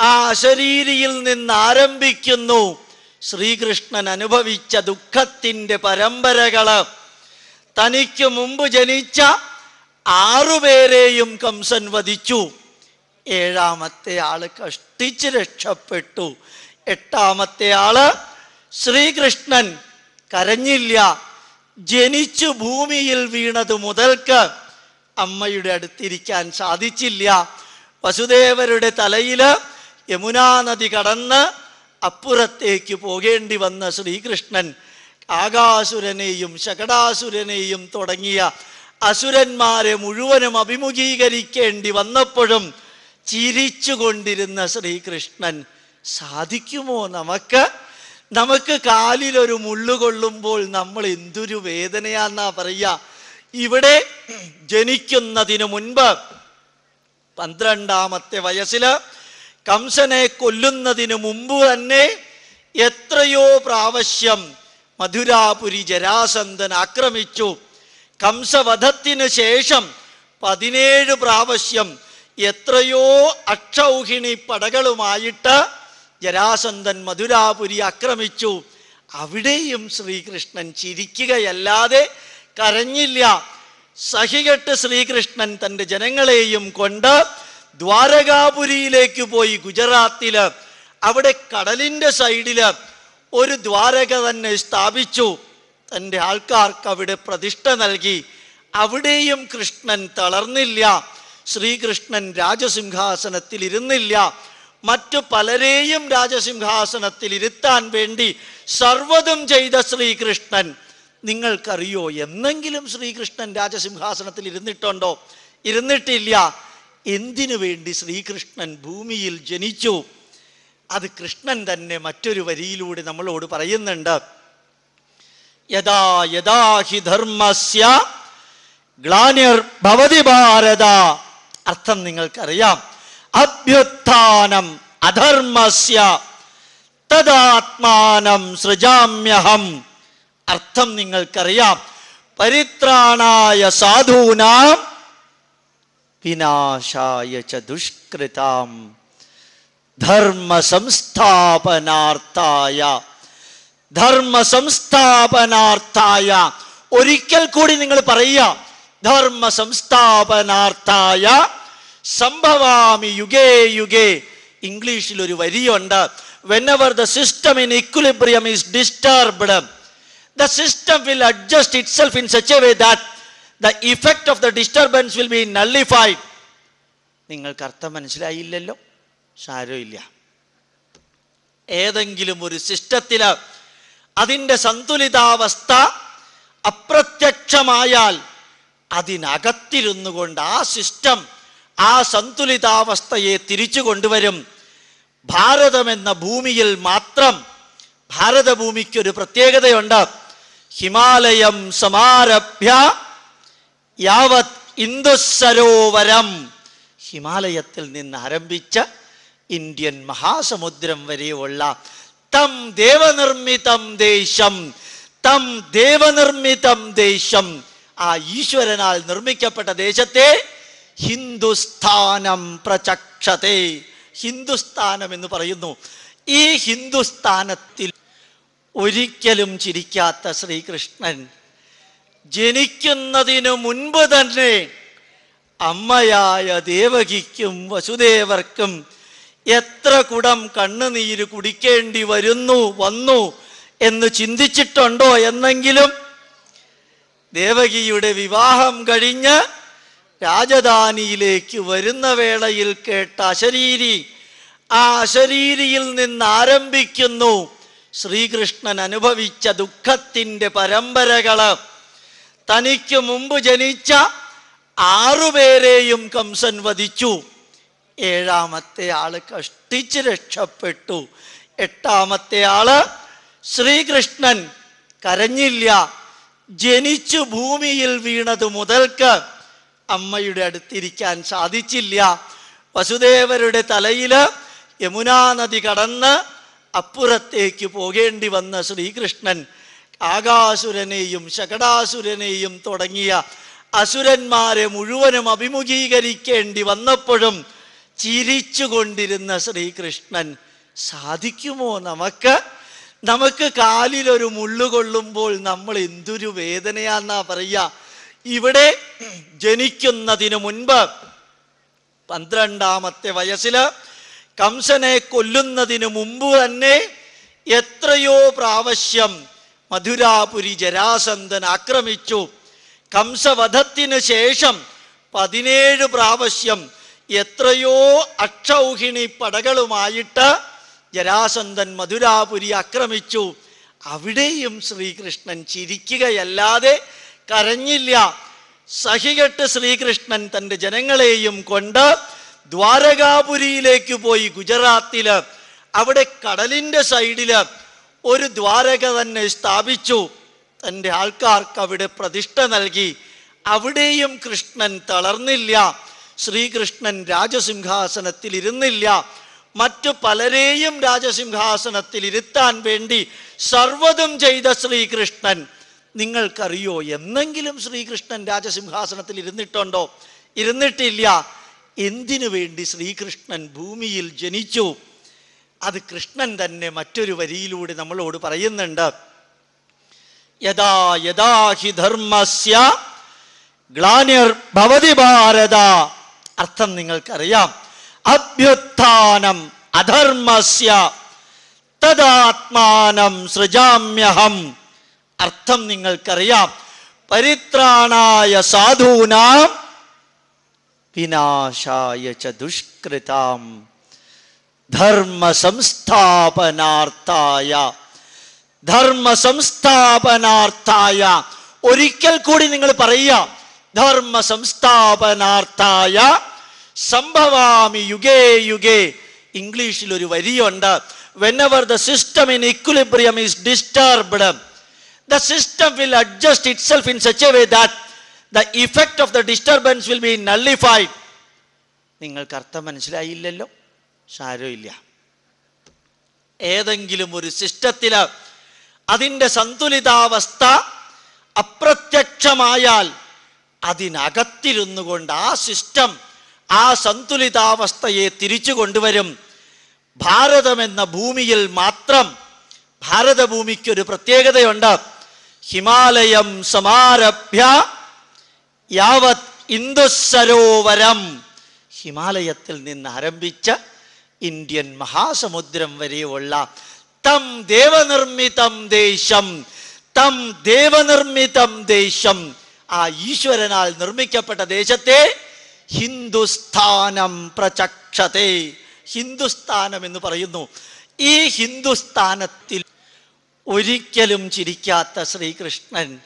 ആ അശരീരിയിൽ നിന്ന് ആരംഭിക്കുന്നു ശ്രീകൃഷ്ണൻ അനുഭവിച്ച ദുഃഖത്തിന്റെ പരമ്പരകൾ തനിക്ക് മുമ്പ് ജനിച്ച ആറുപേരെയും കംസൻ വധിച്ചു. ഏഴാമത്തെ ആൾ കഷ്ടിച്ച് രക്ഷപ്പെട്ടു. എട്ടാമത്തെ ആൾ ശ്രീകൃഷ്ണൻ കരഞ്ഞില്ല. ജനിച്ചു ഭൂമിയിൽ വീണത് മുതൽക്ക് അമ്മയുടെ അടുത്തിരിക്കാൻ സാധിച്ചില്ല. വസുദേവരുടെ തലയിൽ യമുനാ നദി കടന്ന് അപ്പുറത്തേക്ക് പോകേണ്ടി വന്ന ശ്രീകൃഷ്ണൻ ആകാസുരനെയും ശകടാസുരനെയും തുടങ്ങിയ അസുരന്മാരെ മുഴുവനും അഭിമുഖീകരിക്കേണ്ടി വന്നപ്പോഴും ചിരിച്ചുകൊണ്ടിരുന്ന ശ്രീകൃഷ്ണൻ സാധിക്കുമോ നമുക്ക്? നമുക്ക് കാലിലൊരു മുള്ളുകൊള്ളുമ്പോൾ നമ്മൾ എന്തൊരു വേദനയാന്നാ പറയുക? ഇവിടെ ജനിക്കുന്നതിന് മുൻപ് പന്ത്രണ്ടാമത്തെ വയസ്സിൽ കംസനെ കൊല്ലുന്നതിന് മുമ്പ് തന്നെ എത്രയോ പ്രാവശ്യം മധുരാപുരി ജരാസന്ധൻ ആക്രമിച്ചു. കംസവധത്തിന് ശേഷം പതിനേഴ് പ്രാവശ്യം എത്രയോ അക്ഷൗഹിണി പടകളുമായിട്ട് ജരാസന്ധൻ മധുരാപുരി ആക്രമിച്ചു. അവിടെയും ശ്രീകൃഷ്ണൻ ചിരിക്കുകയല്ലാതെ കരഞ്ഞില്ല. സഹികെട്ട് ശ്രീകൃഷ്ണൻ തന്റെ ജനങ്ങളെയും കൊണ്ട് ദ്വാരകാപുരിയിലേക്ക് പോയി ഗുജറാത്തിൽ അവിടെ കടലിന്റെ സൈഡിൽ ഒരു ദ്വാരക തന്നെ സ്ഥാപിച്ചു. തന്റെ ആൾക്കാർക്ക് അവിടെ പ്രതിഷ്ഠ നൽകി. അവിടെയും കൃഷ്ണൻ തളർന്നില്ല. ശ്രീകൃഷ്ണൻ രാജസിംഹാസനത്തിൽ ഇരുന്നില്ല. മറ്റു പലരെയും രാജസിംഹാസനത്തിൽ ഇരുത്താൻ വേണ്ടി സർവതും ചെയ്ത ശ്രീകൃഷ്ണൻ നിങ്ങൾക്കറിയോ എന്നെങ്കിലും ശ്രീകൃഷ്ണൻ രാജസിംഹാസനത്തിൽ ഇരുന്നിട്ടുണ്ടോ? ഇരുന്നിട്ടില്ല. എന്തിനു വേണ്ടി ശ്രീകൃഷ്ണൻ ഭൂമിയിൽ ജനിച്ചു? അത് കൃഷ്ണൻ തന്നെ മറ്റൊരു വരിയിലൂടെ നമ്മളോട് പറയുന്നുണ്ട്. യഥാ യഥാ ഹി ധർമ്മസ്യ ഗ്ലാനിർ ഭവതി ഭാരത. അർത്ഥം നിങ്ങൾക്കറിയാം. അഭ്യുത്ഥാനം അധർമ്മസ്യ. തദാത്മാനം സൃജാമ്യഹം. അർത്ഥം നിങ്ങൾക്കറിയാം. പരിത്രാണായ സാധൂനാം വിനാശായ ച ദുഷ്കൃതാം. ധർമ്മ സംസ്ഥാപനാർത്ഥായ ധർമ്മ സംസ്ഥാപനാർത്ഥായ ഒരിക്കൽ കൂടി നിങ്ങൾ പറയുക ധർമ്മ സംസ്ഥാപനാർത്ഥായ സംഭവാമി യുഗേ യുഗേ. ഇംഗ്ലീഷിൽ ഒരു വരിയുണ്ട്. Whenever the system in equilibrium is disturbed the system will adjust itself in such a way that the effect of the disturbance will be nullified. നിങ്ങൾക്ക് അർത്ഥം മനസ്സിലായില്ലല്ലോ? സാരമില്ല. ഏതെങ്കിലും ഒരു സിസ്റ്റത്തിൽ അതിന്റെ സന്തുലിതാവസ്ഥ അപ്രത്യക്ഷമായാൽ അതിനകത്തിരുന്നു കൊണ്ട് ആ സിസ്റ്റം ആ സന്തുലിതാവസ്ഥയെ തിരിച്ചു കൊണ്ടുവരും. ഭാരതമെന്ന ഭൂമിയിൽ മാത്രം ഭാരതഭൂമിക്കൊരു പ്രത്യേകതയുണ്ട്. ഹിമാലയം സമാരഭ്യ യാവത് ഇന്ദുസരോവരം ഹിമാലയത്തിൽ നിന്ന് ആരംഭിച്ച ഇന്ത്യൻ മഹാസമുദ്രം വരെയുള്ള തം ദേവനിർമ്മിതം ദേശം തം ദേവനിർമ്മിതം ദേശം. ആ ഈശ്വരനാൽ നിർമ്മിക്കപ്പെട്ട ദേശത്തെ ഹിന്ദുസ്ഥാനം പ്രചക്ഷതേ. ഹിന്ദുസ്ഥാനം എന്ന് പറയുന്നു. ഈ ഹിന്ദുസ്ഥാനത്തിൽ ഒരിക്കലും ചിരിക്കാത്ത ശ്രീകൃഷ്ണൻ ജനിക്കുന്നതിനു മുൻപ് തന്നെ അമ്മയായ ദേവകിക്കും വസുദേവർക്കും എത്ര കുടം കണ്ണുനീര് കുടിക്കേണ്ടി വരുന്നു വന്നു എന്ന് ചിന്തിച്ചിട്ടുണ്ടോ എന്നെങ്കിലും? ദേവകിയുടെ വിവാഹം കഴിഞ്ഞ് രാജധാനിയിലേക്ക് വരുന്ന വേളയിൽ കേട്ട അശരീരി ആ അശരീരിയിൽ നിന്ന് ആരംഭിക്കുന്നു ശ്രീകൃഷ്ണൻ അനുഭവിച്ച ദുഃഖത്തിന്റെ പരമ്പരകൾ തനിക്ക് മുമ്പ് ജനിച്ച ആറുപേരെയും കംസൻ വധിച്ചു. ഏഴാമത്തെ ആൾ കഷ്ടിച്ച് രക്ഷപ്പെട്ടു. എട്ടാമത്തെ ആൾ ശ്രീകൃഷ്ണൻ കരഞ്ഞില്ല. ജനിച്ചു ഭൂമിയിൽ വീണത് മുതൽക്ക് അമ്മയുടെ അടുത്തിരിക്കാൻ സാധിച്ചില്ല. വസുദേവരുടെ തലയിൽ യമുനാ നദി കടന്ന് അപ്പുറത്തേക്ക് പോകേണ്ടി വന്ന ശ്രീകൃഷ്ണൻ ആകാസുരനെയും ശകടാസുരനെയും തുടങ്ങിയ അസുരന്മാരെ മുഴുവനും അഭിമുഖീകരിക്കേണ്ടി വന്നപ്പോഴും ചിരിച്ചുകൊണ്ടിരുന്ന ശ്രീകൃഷ്ണൻ സാധിക്കുമോ നമുക്ക്? നമുക്ക് കാലിലൊരു മുള്ളു കൊള്ളുമ്പോൾ നമ്മൾ എന്തൊരു വേദനയാന്നാ പറയുക ഇവിടെ ജനിക്കുന്നതിന് മുൻപ് പന്ത്രണ്ടാമത്തെ വയസ്സിൽ കംസനെ കൊല്ലുന്നതിന് മുമ്പ് തന്നെ എത്രയോ പ്രാവശ്യം മധുരാപുരി ജരാസന്ധൻ ആക്രമിച്ചു. കംസവധത്തിന് ശേഷം പതിനേഴ് പ്രാവശ്യം എത്രയോ അക്ഷൗഹിണി പടകളുമായിട്ട് ജരാസന്ധൻ മധുരാപുരി ആക്രമിച്ചു. അവിടെയും ശ്രീകൃഷ്ണൻ ചിരിക്കുകയല്ലാതെ കരഞ്ഞില്ല. സഹികെട്ട് ശ്രീകൃഷ്ണൻ തന്റെ ജനങ്ങളെയും കൊണ്ട് ദ്വാരകാപുരിയിലേക്ക് പോയി ഗുജറാത്തിൽ. അവിടെ കടലിന്റെ സൈഡിൽ ഒരു ദ്വാരക തന്നെ സ്ഥാപിച്ചു. തന്റെ ആൾക്കാർക്ക് അവിടെ പ്രതിഷ്ഠ നൽകി. അവിടെയും കൃഷ്ണൻ തളർന്നില്ല. ശ്രീകൃഷ്ണൻ രാജസിംഹാസനത്തിൽ ഇരുന്നില്ല. മറ്റു പലരെയും രാജസിംഹാസനത്തിൽ ഇരുത്താൻ വേണ്ടി സർവതും ചെയ്ത ശ്രീകൃഷ്ണൻ. നിങ്ങൾക്കറിയോ എന്നെങ്കിലും ശ്രീകൃഷ്ണൻ രാജസിംഹാസനത്തിൽ ഇരുന്നിട്ടുണ്ടോ? ഇരുന്നിട്ടില്ല. എന്തിനു വേണ്ടി ശ്രീകൃഷ്ണൻ ഭൂമിയിൽ ജനിച്ചു? അത് കൃഷ്ണൻ തന്നെ മറ്റൊരു വരിയിലൂടെ നമ്മളോട് പറയുന്നുണ്ട്. യഥാ യഥാ ഹി ധർമ്മസ്യ ഗ്ലാനിർ ഭവതി ഭാരത. അർത്ഥം നിങ്ങൾക്കറിയാം. അഭ്യുത്ഥാനം അധർമ്മസ്യ തദാത്മാനം സൃജാമ്യഹം. അർത്ഥം നിങ്ങൾക്കറിയാം. പരിത്രാണായ സാധൂനാം വിനാശായ ച ദുഷ്കൃതാം ധർമ്മ സംസ്ഥാപനാർത്ഥായ ധർമ്മ സംസ്ഥാപനാർത്ഥായ ഒരിക്കൽ കൂടി നിങ്ങൾ പറയുക ധർമ്മ സംസ്ഥാപനാർത്ഥായ സംഭവാമി യുഗേ യുഗേ. ഇംഗ്ലീഷിൽ ഒരു വരിയുണ്ട് whenever the system in equilibrium is disturbed the system will adjust itself in such a way that the effect of the disturbance will be nullified. നിങ്ങൾക്ക് അർത്ഥം മനസ്സിലായില്ലല്ലോ? സാരമില്ല. ഏതെങ്കിലും ഒരു സിസ്റ്റത്തിൽ അതിന്റെ സന്തുലിതാവസ്ഥ അപ്രത്യക്ഷമായാൽ അതിനകത്തിരുന്നു കൊണ്ട് ആ സിസ്റ്റം ആ സന്തുലിതാവസ്ഥയെ തിരിച്ചു കൊണ്ടുവരും. ഭാരതമെന്ന ഭൂമിയിൽ മാത്രം ഭാരതഭൂമിക്കൊരു പ്രത്യേകതയുണ്ട്. ഹിമാലയം സമാരഭ്യ യാവത് ഇന്ദുസരോവരം ഹിമാലയത്തിൽ നിന്ന് ആരംഭിച്ച ഇന്ത്യൻ മഹാസമുദ്രം വരെയുള്ള തം ദേവനിർമ്മിതം ദേശം തം ദേവനിർമ്മിതം ദേശം. ആ ഈശ്വരനാൽ നിർമ്മിക്കപ്പെട്ട ദേശത്തെ ഹിന്ദുസ്ഥാനം പ്രചക്ഷതേ. ഹിന്ദുസ്ഥാനം എന്ന് പറയുന്നു. ഈ ഹിന്ദുസ്ഥാനത്തിൽ ഒരിക്കലും ചിരിക്കാത്ത ശ്രീകൃഷ്ണൻ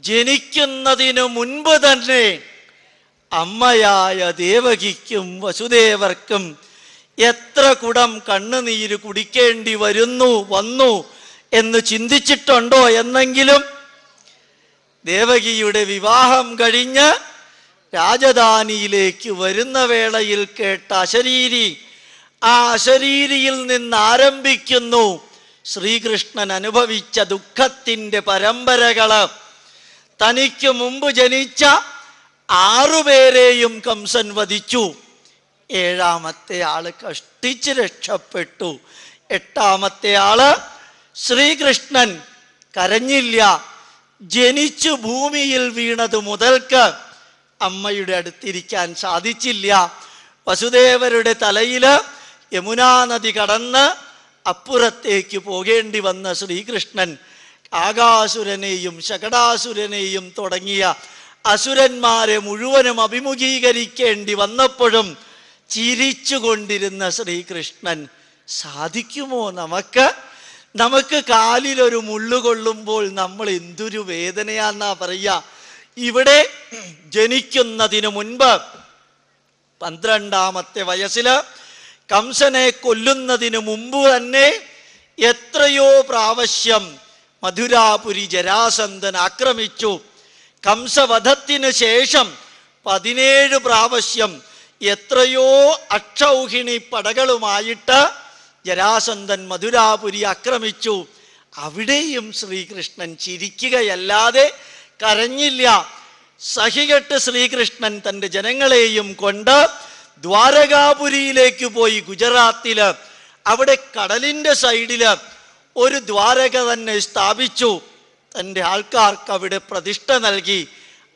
ജനിക്കുന്നതിനു മുൻപ് തന്നെ അമ്മയായ ദേവകിക്കും വസുദേവർക്കും എത്ര കുടം കണ്ണുനീര് കുടിക്കേണ്ടി വരുന്നു വന്നു എന്ന് ചിന്തിച്ചിട്ടുണ്ടോ എന്നെങ്കിലും? ദേവകിയുടെ വിവാഹം കഴിഞ്ഞ് രാജധാനിയിലേക്ക് വരുന്ന വേളയിൽ കേട്ട അശരീരി ആ അശരീരിയിൽ നിന്ന് ആരംഭിക്കുന്നു ശ്രീകൃഷ്ണൻ അനുഭവിച്ച ദുഃഖത്തിന്റെ പരമ്പരകൾ. തനിക്ക് മുമ്പ് ജനിച്ച ആറുപേരെയും കംസൻ വധിച്ചു. ഏഴാമത്തെ ആൾ കഷ്ടിച്ച് രക്ഷപ്പെട്ടു. എട്ടാമത്തെ ആൾ ശ്രീകൃഷ്ണൻ കരഞ്ഞില്ല. ജനിച്ചു ഭൂമിയിൽ വീണത് മുതൽക്ക് അമ്മയുടെ അടുത്തിരിക്കാൻ സാധിച്ചില്ല. വസുദേവരുടെ തലയിൽ യമുനാ നദി കടന്ന് അപ്പുറത്തേക്ക് പോകേണ്ടി വന്ന ശ്രീകൃഷ്ണൻ ആകാസുരനെയും ശകടാസുരനെയും തുടങ്ങിയ അസുരന്മാരെ മുഴുവനും അഭിമുഖീകരിക്കേണ്ടി വന്നപ്പോഴും ചിരിച്ചുകൊണ്ടിരുന്ന ശ്രീകൃഷ്ണൻ സാധിക്കുമോ നമുക്ക്? നമുക്ക് കാലിലൊരു മുള്ളു കൊള്ളുമ്പോൾ നമ്മൾ എന്തൊരു വേദനയാന്നാ പറയുക ഇവിടെ ജനിക്കുന്നതിന് മുൻപ് പന്ത്രണ്ടാമത്തെ വയസ്സിൽ കംസനെ കൊല്ലുന്നതിന് മുമ്പ് തന്നെ എത്രയോ പ്രാവശ്യം മധുരാപുരി ജരാസന്ധൻ ആക്രമിച്ചു. കംസവധത്തിന് ശേഷം പതിനേഴ് പ്രാവശ്യം എത്രയോ അക്ഷൗഹിണി പടകളുമായിട്ട് ജരാസന്ധൻ മധുരാപുരി ആക്രമിച്ചു. അവിടെയും ശ്രീകൃഷ്ണൻ ചിരിക്കുകയല്ലാതെ കരഞ്ഞില്ല. സഹികെട്ട് ശ്രീകൃഷ്ണൻ തന്റെ ജനങ്ങളെയും കൊണ്ട് ദ്വാരകാപുരിയിലേക്ക് പോയി ഗുജറാത്തിൽ അവിടെ കടലിന്റെ സൈഡിൽ ഒരു ദ്വാരക തന്നെ സ്ഥാപിച്ചു. തന്റെ ആൾക്കാർക്ക് അവിടെ പ്രതിഷ്ഠ നൽകി.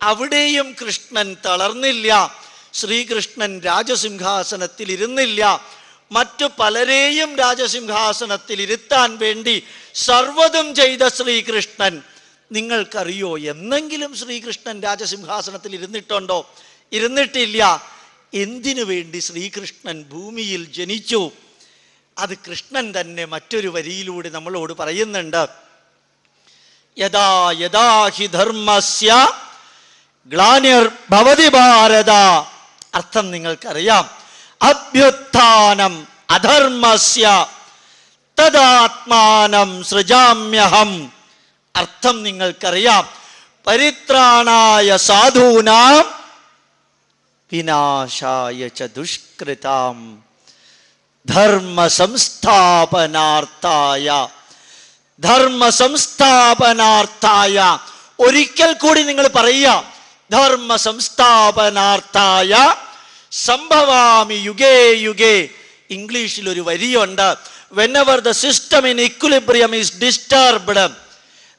അവിടെയും കൃഷ്ണൻ തളർന്നില്ല. ശ്രീകൃഷ്ണൻ രാജസിംഹാസനത്തിൽ ഇരുന്നില്ല. മറ്റു പലരെയും രാജസിംഹാസനത്തിൽ ഇരുത്താൻ വേണ്ടി സർവതും ചെയ്ത ശ്രീകൃഷ്ണൻ. നിങ്ങൾക്കറിയോ എന്നെങ്കിലും ശ്രീകൃഷ്ണൻ രാജസിംഹാസനത്തിൽ ഇരുന്നിട്ടുണ്ടോ? ഇരുന്നിട്ടില്ല. എന്തിനു വേണ്ടി ശ്രീകൃഷ്ണൻ ഭൂമിയിൽ ജനിച്ചു? അത് കൃഷ്ണൻ തന്നെ മറ്റൊരു വരിയിലൂടെ നമ്മളോട് പറയുന്നുണ്ട്. യഥാ യഥാ ഹി ധർമ്മസ്യ ഗ്ലാനിർ ഭവതി ഭാരത. അർത്ഥം നിങ്ങൾക്കറിയാം. അഭ്യുത്ഥാനം അധർമ്മസ്യ തദാത്മാനം സൃജാമ്യഹം. അർത്ഥം നിങ്ങൾക്കറിയാം. പരിത്രാണായ സാധൂനാം വിനാശായ ച ദുഷ്കൃതാം. ധർമ്മ സംസ്ഥാപനാർത്ഥായ ധർമ്മ സംസ്ഥാപനാർത്ഥായ ഒരിക്കൽ കൂടി നിങ്ങൾ പറയുക ധർമ്മ സംസ്ഥാപനാർത്ഥായ സംഭവാമി യുഗേ യുഗേ. ഇംഗ്ലീഷിൽ ഒരു വരിയുണ്ട്. Whenever the system in equilibrium is disturbed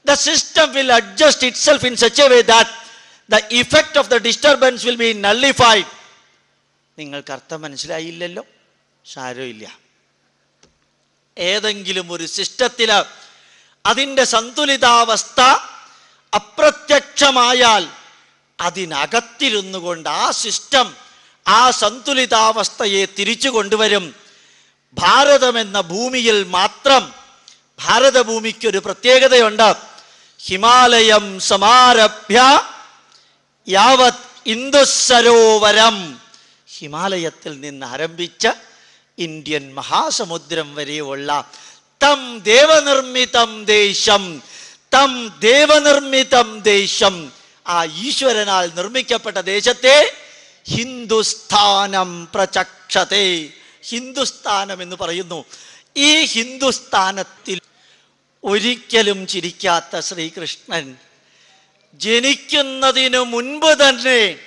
the system will adjust itself in such a way that the effect of the disturbance will be nullified നിങ്ങൾക്ക് അർത്ഥം മനസ്സിലായില്ലല്ലോ. സാരമില്ല ഏതെങ്കിലും ഒരു സിസ്റ്റത്തിൽ അതിന്റെ സന്തുലിതാവസ്ഥ അപ്രത്യക്ഷമായാൽ അതിനകത്തിരുന്നു കൊണ്ട് ആ സിസ്റ്റം ആ സന്തുലിതാവസ്ഥയെ തിരിച്ചു കൊണ്ടുവരും. ഭാരതം എന്ന ഭൂമിയിൽ മാത്രം ഭാരതഭൂമിക്കൊരു പ്രത്യേകതയുണ്ട്. ഹിമാലയം സമാരഭ്യ യാവത് ഇന്ദുസരോവരം ഹിമാലയത്തിൽ നിന്ന് ആരംഭിച്ച ഇന്ത്യൻ മഹാസമുദ്രം വരെയുള്ള തം ദേവനിർമ്മിതം ദേശം തം ദേവനിർമ്മിതം ദേശം. ആ ഈശ്വരനാൽ നിർമ്മിക്കപ്പെട്ട ദേശത്തെ ഹിന്ദുസ്ഥാനം പ്രചക്ഷത്തെ ഹിന്ദുസ്ഥാനം എന്ന് പറയുന്നു. ഈ ഹിന്ദുസ്ഥാനത്തിൽ ഒരിക്കലും ചിരിക്കാത്ത ശ്രീകൃഷ്ണൻ ജനിക്കുന്നതിനു മുൻപ് തന്നെ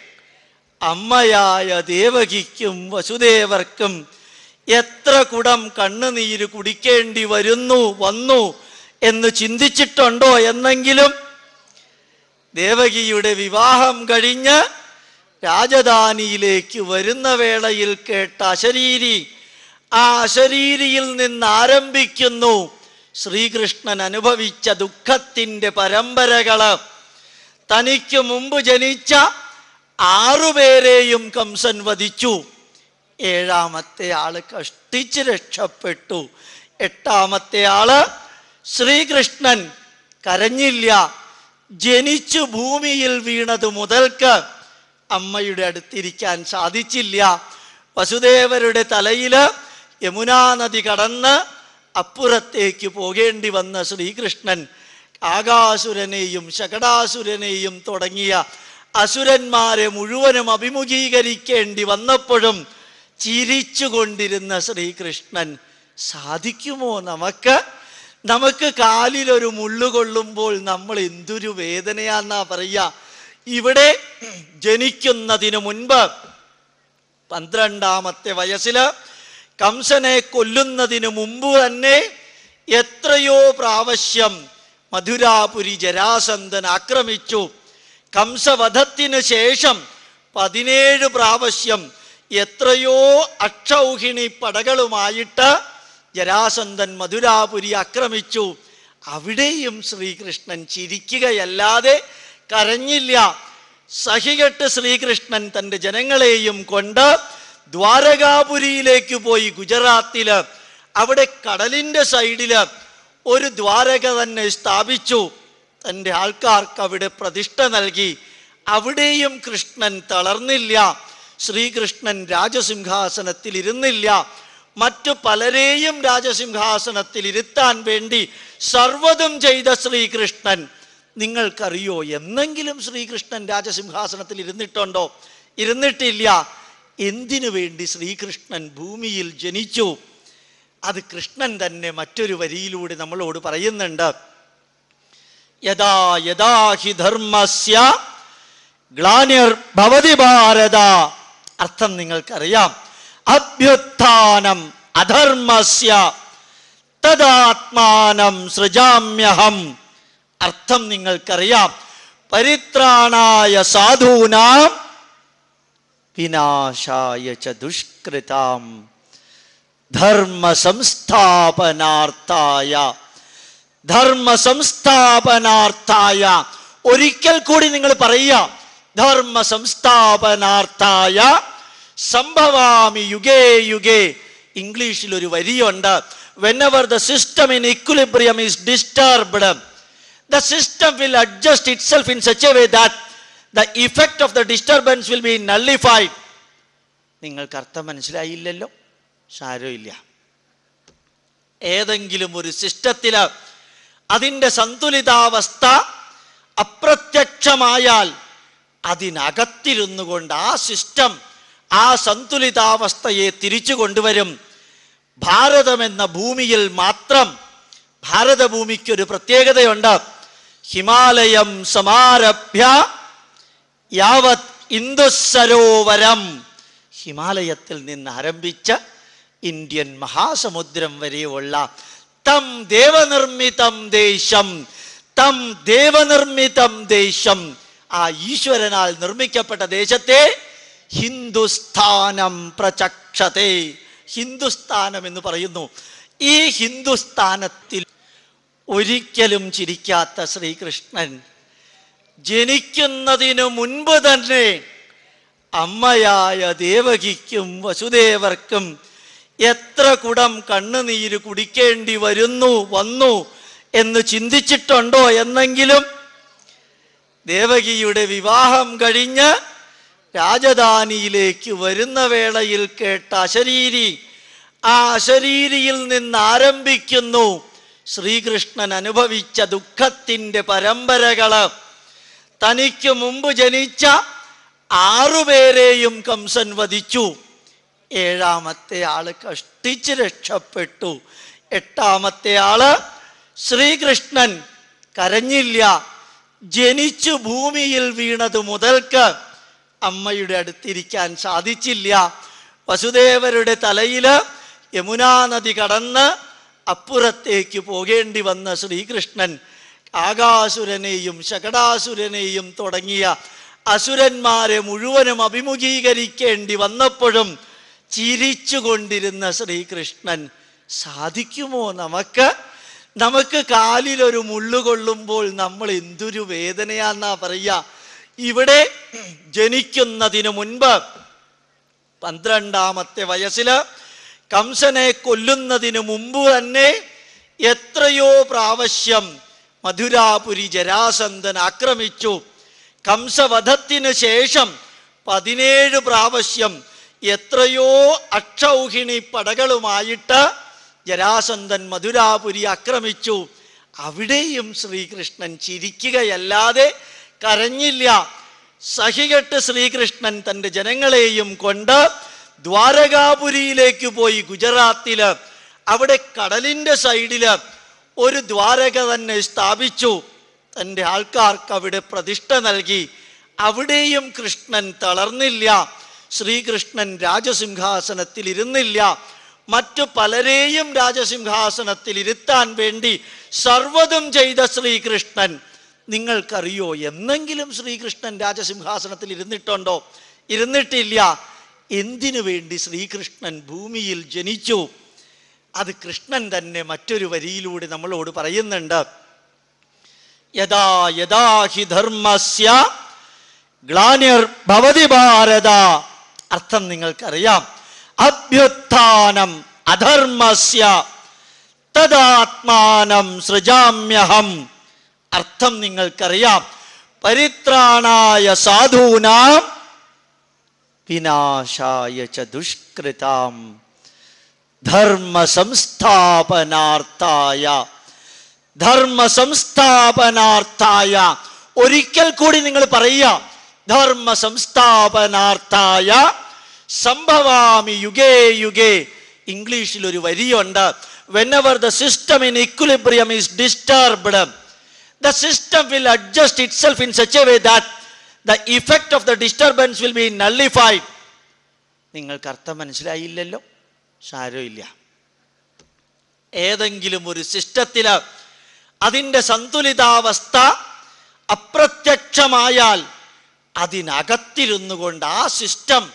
അമ്മയായ ദേവകിക്കും വസുദേവർക്കും എത്ര കുടം കണ്ണുനീര് കുടിക്കേണ്ടി വരുന്നു വന്നു എന്ന് ചിന്തിച്ചിട്ടുണ്ടോ എന്നെങ്കിലും? ദേവകിയുടെ വിവാഹം കഴിഞ്ഞ് രാജധാനിയിലേക്ക് വരുന്ന വേളയിൽ കേട്ട അശരീരി ആ അശരീരിയിൽ നിന്ന് ആരംഭിക്കുന്നു ശ്രീകൃഷ്ണൻ അനുഭവിച്ച ദുഃഖത്തിന്റെ പരമ്പരകൾ. തനിക്ക് മുമ്പ് ജനിച്ച ആറുപേരെയും കംസൻ വധിച്ചു. ഏഴാമത്തെ ആൾ കഷ്ടിച്ച് രക്ഷപ്പെട്ടു. എട്ടാമത്തെ ആൾ ശ്രീകൃഷ്ണൻ കരഞ്ഞില്ല. ജനിച്ചു ഭൂമിയിൽ വീണത് മുതൽക്ക് അമ്മയുടെ അടുത്തിരിക്കാൻ സാധിച്ചില്ല. വസുദേവരുടെ തലയിൽ യമുനാ നദി കടന്ന് അപ്പുറത്തേക്ക് പോകേണ്ടി വന്ന ശ്രീകൃഷ്ണൻ ആകാസുരനെയും ശകടാസുരനെയും തുടങ്ങിയ അസുരന്മാരെ മുഴുവനും അഭിമുഖീകരിക്കേണ്ടി വന്നപ്പോഴും ചിരിച്ചുകൊണ്ടിരുന്ന ശ്രീകൃഷ്ണൻ സാധിക്കുമോ നമുക്ക്? നമുക്ക് കാലിലൊരു മുള്ളു കൊള്ളുമ്പോൾ നമ്മൾ എന്തൊരു വേദനയാന്നാ പറയുക ഇവിടെ ജനിക്കുന്നതിന് മുൻപ് പന്ത്രണ്ടാമത്തെ വയസ്സിൽ കംസനെ കൊല്ലുന്നതിന് മുമ്പ് തന്നെ എത്രയോ പ്രാവശ്യം മധുരാപുരി ജരാസന്ധൻ ആക്രമിച്ചു. കംസവധത്തിന് ശേഷം പതിനേഴ് പ്രാവശ്യം എത്രയോ അക്ഷൗഹിണി പടകളുമായിട്ട് ജരാസന്ധൻ മധുരാപുരി ആക്രമിച്ചു. അവിടെയും ശ്രീകൃഷ്ണൻ ചിരിക്കുകയല്ലാതെ കരഞ്ഞില്ല. സഹികെട്ട് ശ്രീകൃഷ്ണൻ തന്റെ ജനങ്ങളെയും കൊണ്ട് ദ്വാരകാപുരിയിലേക്ക് പോയി ഗുജറാത്തിൽ അവിടെ കടലിന്റെ സൈഡിൽ ഒരു ദ്വാരക തന്നെ സ്ഥാപിച്ചു. തന്റെ ആൾക്കാർക്ക് അവിടെ പ്രതിഷ്ഠ നൽകി. അവിടെയും കൃഷ്ണൻ തളർന്നില്ല. ശ്രീകൃഷ്ണൻ രാജസിംഹാസനത്തിൽ ഇരുന്നില്ല മറ്റു പലരെയും രാജസിംഹാസനത്തിൽ ഇരുത്താൻ വേണ്ടി സർവതും ചെയ്ത ശ്രീകൃഷ്ണൻ. നിങ്ങൾക്കറിയോ എന്നെങ്കിലും ശ്രീകൃഷ്ണൻ രാജസിംഹാസനത്തിൽ ഇരുന്നിട്ടുണ്ടോ ഇരുന്നിട്ടില്ല. എന്തിനു വേണ്ടി ശ്രീകൃഷ്ണൻ ഭൂമിയിൽ ജനിച്ചു? അത് കൃഷ്ണൻ തന്നെ മറ്റൊരു വരിയിലൂടെ നമ്മളോട് പറയുന്നുണ്ട്. യഥാ യഥാ ഹി ധർമ്മസ്യ ഗ്ലാനിർ ഭവതി ഭാരത അർത്ഥം നിങ്ങൾക്കറിയാം. അഭ്യുത്ഥാനം അധർമ്മസ്യ തദാത്മാനം സൃജാമ്യഹം. അർത്ഥം നിങ്ങൾക്കറിയാം. പരിത്രാണായ സാധൂനാം വിനാശായ ച ദുഷ്കൃതാം. ധർമ്മ സംസ്ഥാപനാർത്ഥായ ധർമ്മ സംസ്ഥാപനാർത്ഥായ ഒരിക്കൽ കൂടി നിങ്ങൾ പറയുക ധർമ്മ സംസ്ഥാപനാർത്ഥായ സംഭവാമി യുഗേ യുഗേ. ഇംഗ്ലീഷിൽ ഒരു വരിയുണ്ട്. Whenever the system in equilibrium is disturbed the system will adjust itself in such a way that the effect of the disturbance will be nullified നിങ്ങൾക്ക് അർത്ഥം മനസ്സിലായില്ലല്ലോ? സാരമില്ല. ഏതെങ്കിലും ഒരു സിസ്റ്റത്തിൽ അതിന്റെ സന്തുലിതാവസ്ഥ അപ്രത്യക്ഷമായാൽ അതിനകത്തിരുന്നു കൊണ്ട് ആ സിസ്റ്റം ആ സന്തുലിതാവസ്ഥയെ തിരിച്ചു കൊണ്ടുവരും. ഭാരതം എന്ന ഭൂമിയിൽ മാത്രം ഭാരതഭൂമിക്കൊരു പ്രത്യേകതയുണ്ട്. ഹിമാലയം സമാരഭ്യ യാവത് ഇന്ദുസരോവരം ഹിമാലയത്തിൽ നിന്ന് ആരംഭിച്ച ഇന്ത്യൻ മഹാസമുദ്രം വരെയുള്ള തം ദേവനിർമ്മിതം ദേശം തം ദേവനിർമ്മിതം ദേശം ആ ഈശ്വരനാൽ നിർമ്മിക്കപ്പെട്ട ദേശത്തെ ഹിന്ദുസ്ഥാനം പ്രചക്ഷത്തെ ഹിന്ദുസ്ഥാനം എന്ന് പറയുന്നു. ഈ ഹിന്ദുസ്ഥാനത്തിൽ ഒരിക്കലും ചിരിക്കാത്ത ശ്രീകൃഷ്ണൻ ജനിക്കുന്നതിനു മുൻപ് തന്നെ അമ്മയായ ദേവകിക്കും വസുദേവർക്കും എത്ര കുടം കണ്ണുനീര് കുടിക്കേണ്ടി വരുന്നു വന്നു എന്ന് ചിന്തിച്ചിട്ടുണ്ടോ എന്നെങ്കിലും ദേവകിയുടെ വിവാഹം കഴിഞ്ഞ് രാജധാനിയിലേക്ക് വരുന്ന വേളയിൽ കേട്ട അശരീരി ആ അശരീരിയിൽ നിന്ന് ആരംഭിക്കുന്നു ശ്രീകൃഷ്ണൻ അനുഭവിച്ച ദുഃഖത്തിന്റെ പരമ്പരകൾ. തനിക്ക് മുമ്പ് ജനിച്ച ആറുപേരെയും കംസൻ വധിച്ചു. ഏഴാമത്തെ ആൾ കഷ്ടിച്ച് രക്ഷപ്പെട്ടു. എട്ടാമത്തെ ആൾ ശ്രീകൃഷ്ണൻ കരഞ്ഞില്ല. ജനിച്ചു ഭൂമിയിൽ വീണത് മുതൽക്ക് അമ്മയുടെ അടുത്തിരിക്കാൻ സാധിച്ചില്ല. വസുദേവരുടെ തലയിൽ യമുനാ നദി കടന്ന് അപ്പുറത്തേക്ക് പോകേണ്ടി വന്ന ശ്രീകൃഷ്ണൻ ആകാസുരനെയും ശകടാസുരനെയും തുടങ്ങിയ അസുരന്മാരെ മുഴുവനും അഭിമുഖീകരിക്കേണ്ടി വന്നപ്പോഴും ചിരിച്ചുകൊണ്ടിരുന്ന ശ്രീകൃഷ്ണൻ സാധിക്കുമോ നമുക്ക്? നമുക്ക് കാലിലൊരു മുള്ളു കൊള്ളുമ്പോൾ നമ്മൾ എന്തൊരു വേദനയാന്നാ പറയുക. ഇവിടെ ജനിക്കുന്നതിന് മുൻപ് പന്ത്രണ്ടാമത്തെ വയസ്സിൽ കംസനെ കൊല്ലുന്നതിന് മുമ്പ് തന്നെ എത്രയോ പ്രാവശ്യം മധുരാപുരി ജരാസന്ധൻ ആക്രമിച്ചു. കംസവധത്തിന് ശേഷം പതിനേഴ് പ്രാവശ്യം എത്രയോ അക്ഷൗഹിണി പടകളുമായിട്ട് ജരാസന്ധൻ മധുരാപുരി ആക്രമിച്ചു. അവിടെയും ശ്രീകൃഷ്ണൻ ചിരിക്കുകയല്ലാതെ കരഞ്ഞില്ല. സഹികെട്ട് ശ്രീകൃഷ്ണൻ തന്റെ ജനങ്ങളെയും കൊണ്ട് ദ്വാരകാപുരിയിലേക്ക് പോയി ഗുജറാത്തിൽ അവിടെ കടലിന്റെ സൈഡിൽ ഒരു ദ്വാരക തന്നെ സ്ഥാപിച്ചു. തന്റെ ആൾക്കാർക്ക് അവിടെ പ്രതിഷ്ഠ നൽകി. അവിടെയും കൃഷ്ണൻ തളർന്നില്ല. ശ്രീകൃഷ്ണൻ രാജസിംഹാസനത്തിൽ ഇരുന്നില്ല മറ്റു പലരെയും രാജസിംഹാസനത്തിൽ ഇരുത്താൻ വേണ്ടി സർവതും ചെയ്ത ശ്രീകൃഷ്ണൻ. നിങ്ങൾക്കറിയോ എന്നെങ്കിലും ശ്രീകൃഷ്ണൻ രാജസിംഹാസനത്തിൽ ഇരുന്നിട്ടുണ്ടോ? ഇരുന്നിട്ടില്ല. എന്തിനു വേണ്ടി ശ്രീകൃഷ്ണൻ ഭൂമിയിൽ ജനിച്ചു? അത് കൃഷ്ണൻ തന്നെ മറ്റൊരു വരിയിലൂടെ നമ്മളോട് പറയുന്നുണ്ട്. യഥാ യഥാ ഹി ധർമ്മസ്യ ഗ്ലാനിർ ഭവതി ഭാരത. അർത്ഥം നിങ്ങൾക്കറിയാം. അഭ്യുത്ഥാനം അധർമ്മസ്യ തദാത്മാനം സൃജാമ്യഹം. അർത്ഥം നിങ്ങൾക്കറിയാം. പരിത്രാണായ സാധൂനാം വിനാശായ ച ദുഷ്കൃതാം. ധർമ്മ സംസ്ഥാപനാർത്ഥായ ധർമ്മ സംസ്ഥാപനാർത്ഥായ ഒരിക്കൽ കൂടി നിങ്ങൾ പറയുക ധർമ്മ സംസ്ഥാപനാർത്ഥായ സംഭവാമി യുഗേ യുഗേ. ഇംഗ്ലീഷിൽ ഒരു വരിയുണ്ട്. Whenever the system in equilibrium is disturbed the system will adjust itself in such a way that the effect of the disturbance will be nullified നിങ്ങൾക്ക് അർത്ഥം മനസ്സിലായില്ലല്ലോ? സാരമില്ല. ഏതെങ്കിലും ഒരു സിസ്റ്റത്തിൽ അതിന്റെ സന്തുലിതാവസ്ഥ അപ്രത്യക്ഷമായാൽ അതിനകത്തിരുന്നു കൊണ്ട് ആ സിസ്റ്റം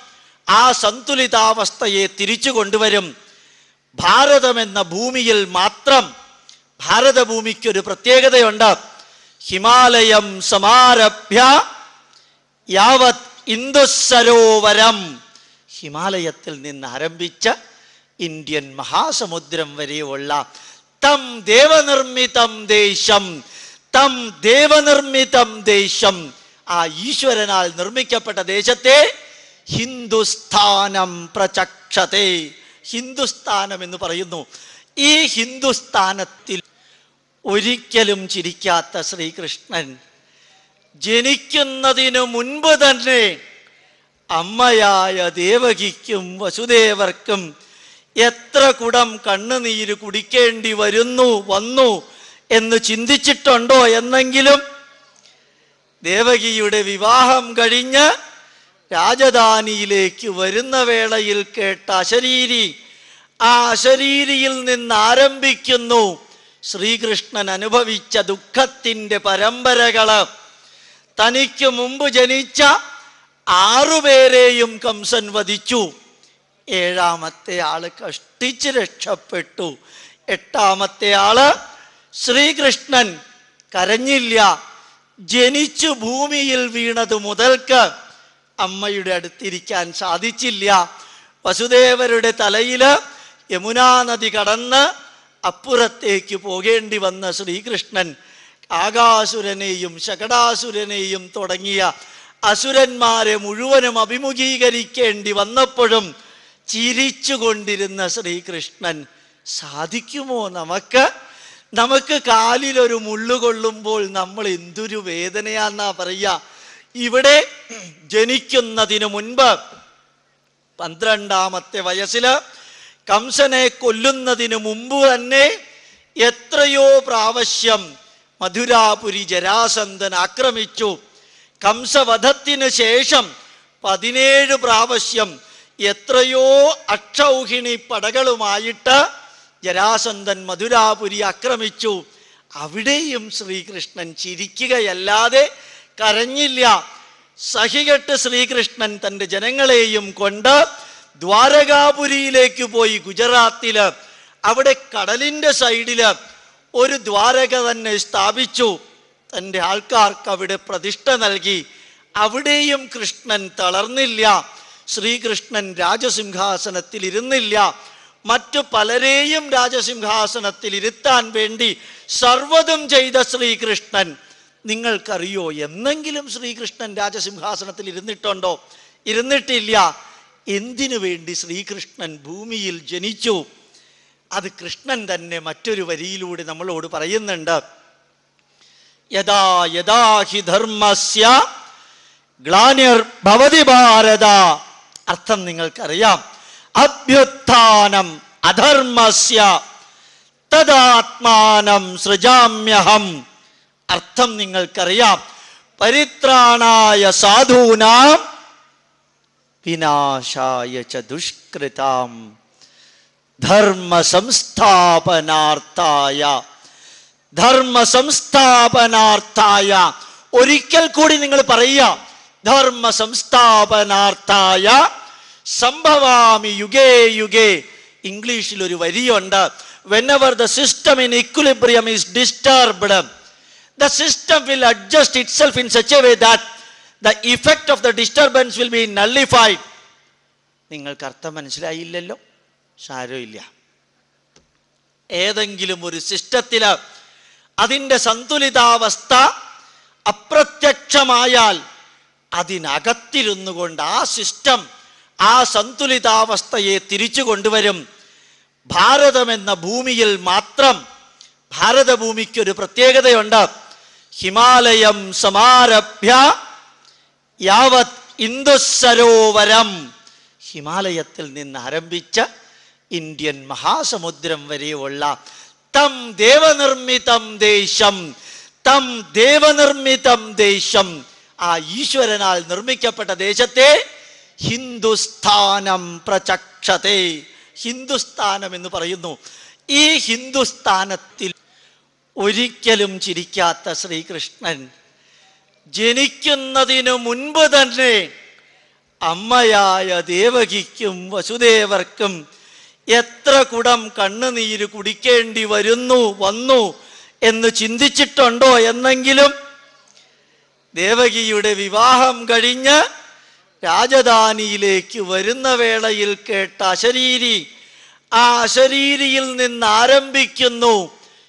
ആ സന്തുലിതാവസ്ഥയെ തിരിച്ചു കൊണ്ടുവരും. ഭാരതം എന്ന ഭൂമിയിൽ മാത്രം ഭാരതഭൂമിക്കൊരു പ്രത്യേകതയുണ്ട്. ഹിമാലയം സമാരഭ്യ യാവത് ഇന്ദുസരോവരം. ഹിമാലയത്തിൽ നിന്ന് ആരംഭിച്ച ഇന്ത്യൻ മഹാസമുദ്രം വരെയുള്ള തം ദേവനിർമ്മിതം ദേശം തം ദേവനിർമ്മിതം ദേശം ആ ഈശ്വരനാൽ നിർമ്മിക്കപ്പെട്ട ദേശത്തെ ഹിന്ദുസ്ഥാനം പ്രചക്ഷതേ. ഹിന്ദുസ്ഥാനം എന്ന് പറയുന്നു. ഈ ഹിന്ദുസ്ഥാനത്തിൽ ഒരിക്കലും ചിരിക്കാത്ത ശ്രീകൃഷ്ണൻ ജനിക്കുന്നതിനു മുൻപ് തന്നെ അമ്മയായ ദേവകിക്കും വസുദേവർക്കും എത്ര കുടം കണ്ണുനീര് കുടിക്കേണ്ടി വരുന്നു വന്നു എന്ന് ചിന്തിച്ചിട്ടുണ്ടോ എന്നെങ്കിലും ദേവകിയുടെ വിവാഹം കഴിഞ്ഞ് രാജധാനിയിലേക്ക് വരുന്ന വേളയിൽ കേട്ട അശരീരി ആ അശരീരിയിൽ നിന്ന് ആരംഭിക്കുന്നു ശ്രീകൃഷ്ണൻ അനുഭവിച്ച ദുഃഖത്തിന്റെ പരമ്പരകൾ തനിക്ക് മുമ്പ് ജനിച്ച ആറുപേരെയും കംസൻ വധിച്ചു. ഏഴാമത്തെ ആൾ കഷ്ടിച്ച് രക്ഷപ്പെട്ടു. എട്ടാമത്തെ ആൾ ശ്രീകൃഷ്ണൻ കരഞ്ഞില്ല. ജനിച്ചു ഭൂമിയിൽ വീണത് മുതൽക്ക് അമ്മയുടെ അടുത്തിരിക്കാൻ സാധിച്ചില്ല. വസുദേവരുടെ തലയിൽ യമുനാ നദി കടന്ന് അപ്പുറത്തേക്ക് പോകേണ്ടി വന്ന ശ്രീകൃഷ്ണൻ ആകാസുരനെയും ശകടാസുരനെയും തുടങ്ങിയ അസുരന്മാരെ മുഴുവനും അഭിമുഖീകരിക്കേണ്ടി വന്നപ്പോഴും ചിരിച്ചുകൊണ്ടിരുന്ന ശ്രീകൃഷ്ണൻ സാധിക്കുമോ നമുക്ക്? നമുക്ക് കാലിലൊരു മുള്ളുകൊള്ളുമ്പോൾ നമ്മൾ എന്തൊരു വേദനയാന്നാ പറയുക? ഇവിടെ ജനിക്കുന്നതിന് മുൻപ് പന്ത്രണ്ടാമത്തെ വയസ്സിൽ കംസനെ കൊല്ലുന്നതിന് മുമ്പ് തന്നെ എത്രയോ പ്രാവശ്യം മധുരാപുരി ജരാസന്ധൻ ആക്രമിച്ചു. കംസവധത്തിന് ശേഷം പതിനേഴ് പ്രാവശ്യം എത്രയോ അക്ഷൗഹിണി പടകളുമായിട്ട് ജരാസന്ധൻ മധുരാപുരി ആക്രമിച്ചു. അവിടെയും ശ്രീകൃഷ്ണൻ ചിരിക്കുകയല്ലാതെ കരഞ്ഞില്ല. സഹികെട്ട് ശ്രീകൃഷ്ണൻ തന്റെ ജനങ്ങളെയും കൊണ്ട് ദ്വാരകാപുരിയിലേക്ക് പോയി ഗുജറാത്തിൽ അവിടെ കടലിന്റെ സൈഡിൽ ഒരു ദ്വാരക തന്നെ സ്ഥാപിച്ചു. തന്റെ ആൾക്കാർക്ക് അവിടെ പ്രതിഷ്ഠ നൽകി. അവിടെയും കൃഷ്ണൻ തളർന്നില്ല. ശ്രീകൃഷ്ണൻ രാജസിംഹാസനത്തിൽ ഇരുന്നില്ല. മറ്റു പലരെയും രാജസിംഹാസനത്തിൽ ഇരുത്താൻ വേണ്ടി സർവതും ചെയ്ത ശ്രീകൃഷ്ണൻ നിങ്ങൾക്കറിയോ എന്നെങ്കിലും ശ്രീകൃഷ്ണൻ രാജസിംഹാസനത്തിൽ ഇരുന്നിട്ടുണ്ടോ? ഇരുന്നിട്ടില്ല. എന്തിനു വേണ്ടി ശ്രീകൃഷ്ണൻ ഭൂമിയിൽ ജനിച്ചു? അത് കൃഷ്ണൻ തന്നെ മറ്റൊരു വരിയിലൂടെ നമ്മളോട് പറയുന്നുണ്ട്. യഥാ യഥാ ഹി ധർമ്മസ്യ ഗ്ലാനിർ ഭവതി ഭാരത. അർത്ഥം നിങ്ങൾക്കറിയാം. അഭ്യുത്ഥാനം അധർമ്മസ്യ. തദാത്മാനം സൃജാമ്യഹം. അർത്ഥം നിങ്ങൾക്കറിയാം. പരിത്രാണായ സാധൂനാം വിനാശായ ച ദുഷ്കൃതാം ധർമ്മ സംസ്ഥാപനാർത്ഥായ ധർമ്മ സംസ്ഥാപനാർത്ഥായ ഒരിക്കൽ കൂടി നിങ്ങൾ പറയുക ധർമ്മ സംസ്ഥാപനാർത്ഥായ സംഭവാമി യുഗേ യുഗേ. ഇംഗ്ലീഷിൽ ഒരു വരിയുണ്ട്. Whenever the system in equilibrium is disturbed the system will adjust itself in such a way that the effect of the disturbance will be nullified. നിങ്ങൾക്ക് അർത്ഥം മനസ്സിലായില്ലല്ലോ? സാരമില്ല. ഏതെങ്കിലും ഒരു സിസ്റ്റത്തിൽ അതിന്റെ സന്തുലിതാവസ്ഥ അപ്രത്യക്ഷമായാൽ അതിനകത്തിരുന്നു കൊണ്ട് ആ സിസ്റ്റം ആ സന്തുലിതാവസ്ഥയെ തിരിച്ചു കൊണ്ടുവരും. ഭാരതമെന്ന ഭൂമിയിൽ മാത്രം ഭാരതഭൂമിക്കൊരു പ്രത്യേകതയുണ്ട്. ഹിമാലയം സമാരഭ്യ യാവത് ഇന്ദുസരോവരം ഹിമാലയത്തിൽ നിന്ന് ആരംഭിച്ച ഇന്ത്യൻ മഹാസമുദ്രം വരെയുള്ള തം ദേവനിർമ്മിതം ദേശം തം ദേവനിർമ്മിതം ദേശം. ആ ഈശ്വരനാൽ നിർമ്മിക്കപ്പെട്ട ദേശത്തെ ഹിന്ദുസ്ഥാനം പ്രചക്ഷതേ. ഹിന്ദുസ്ഥാനം എന്ന് പറയുന്നു. ഈ ഹിന്ദുസ്ഥാനത്തിൽ ഒരിക്കലും ചിരിക്കാത്ത ശ്രീകൃഷ്ണൻ ജനിക്കുന്നതിനു മുൻപ് തന്നെ അമ്മയായ ദേവകിക്കും വസുദേവർക്കും എത്ര കുടം കണ്ണുനീര് കുടിക്കേണ്ടി വരുന്നു വന്നു എന്ന് ചിന്തിച്ചിട്ടുണ്ടോ എന്നെങ്കിലും? ദേവകിയുടെ വിവാഹം കഴിഞ്ഞ് രാജധാനിയിലേക്ക് വരുന്ന വേളയിൽ കേട്ട അശരീരി ആ അശരീരിയിൽ നിന്ന് ആരംഭിക്കുന്നു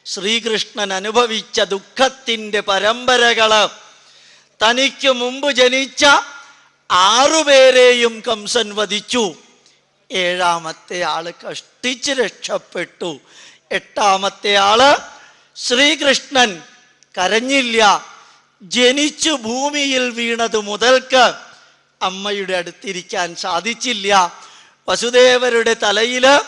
ശ്രീകൃഷ്ണൻ അനുഭവിച്ച ദുഃഖത്തിന്റെ പരമ്പരകൾ തനിക്ക് മുമ്പ് ജനിച്ച ആറുപേരെയും കംസൻ വധിച്ചു. ഏഴാമത്തെ ആൾ കഷ്ടിച്ച് രക്ഷപ്പെട്ടു. എട്ടാമത്തെ ആൾ ശ്രീകൃഷ്ണൻ കരഞ്ഞില്ല. ജനിച്ചു ഭൂമിയിൽ വീണത് മുതൽക്ക് അമ്മയുടെ അടുത്തിരിക്കാൻ സാധിച്ചില്ല. വസുദേവരുടെ തലയിൽ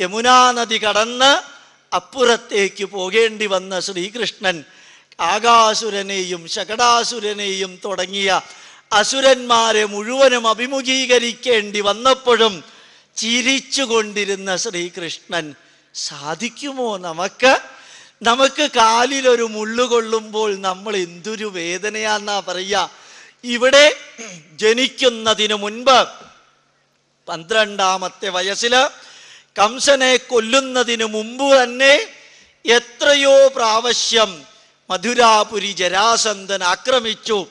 യമുനാ നദി കടന്ന് അപ്പുറത്തേക്ക് പോകേണ്ടി വന്ന ശ്രീകൃഷ്ണൻ ആകാസുരനെയും ശകടാസുരനെയും തുടങ്ങിയ അസുരന്മാരെ മുഴുവനും അഭിമുഖീകരിക്കേണ്ടി വന്നപ്പോഴും ചിരിച്ചുകൊണ്ടിരുന്ന ശ്രീകൃഷ്ണൻ സാധിക്കുമോ നമുക്ക്? നമുക്ക് കാലിലൊരു മുള്ളു കൊള്ളുമ്പോൾ നമ്മൾ എന്തൊരു വേദനയാന്നാ പറയുക ഇവിടെ ജനിക്കുന്നതിന് മുൻപ് പന്ത്രണ്ടാമത്തെ വയസ്സിൽ കംസനെ കൊല്ലുന്നതിന് മുമ്പ് തന്നെ എത്രയോ പ്രാവശ്യം മധുരാപുരി ജരാസന്ധൻ ആക്രമിച്ചു.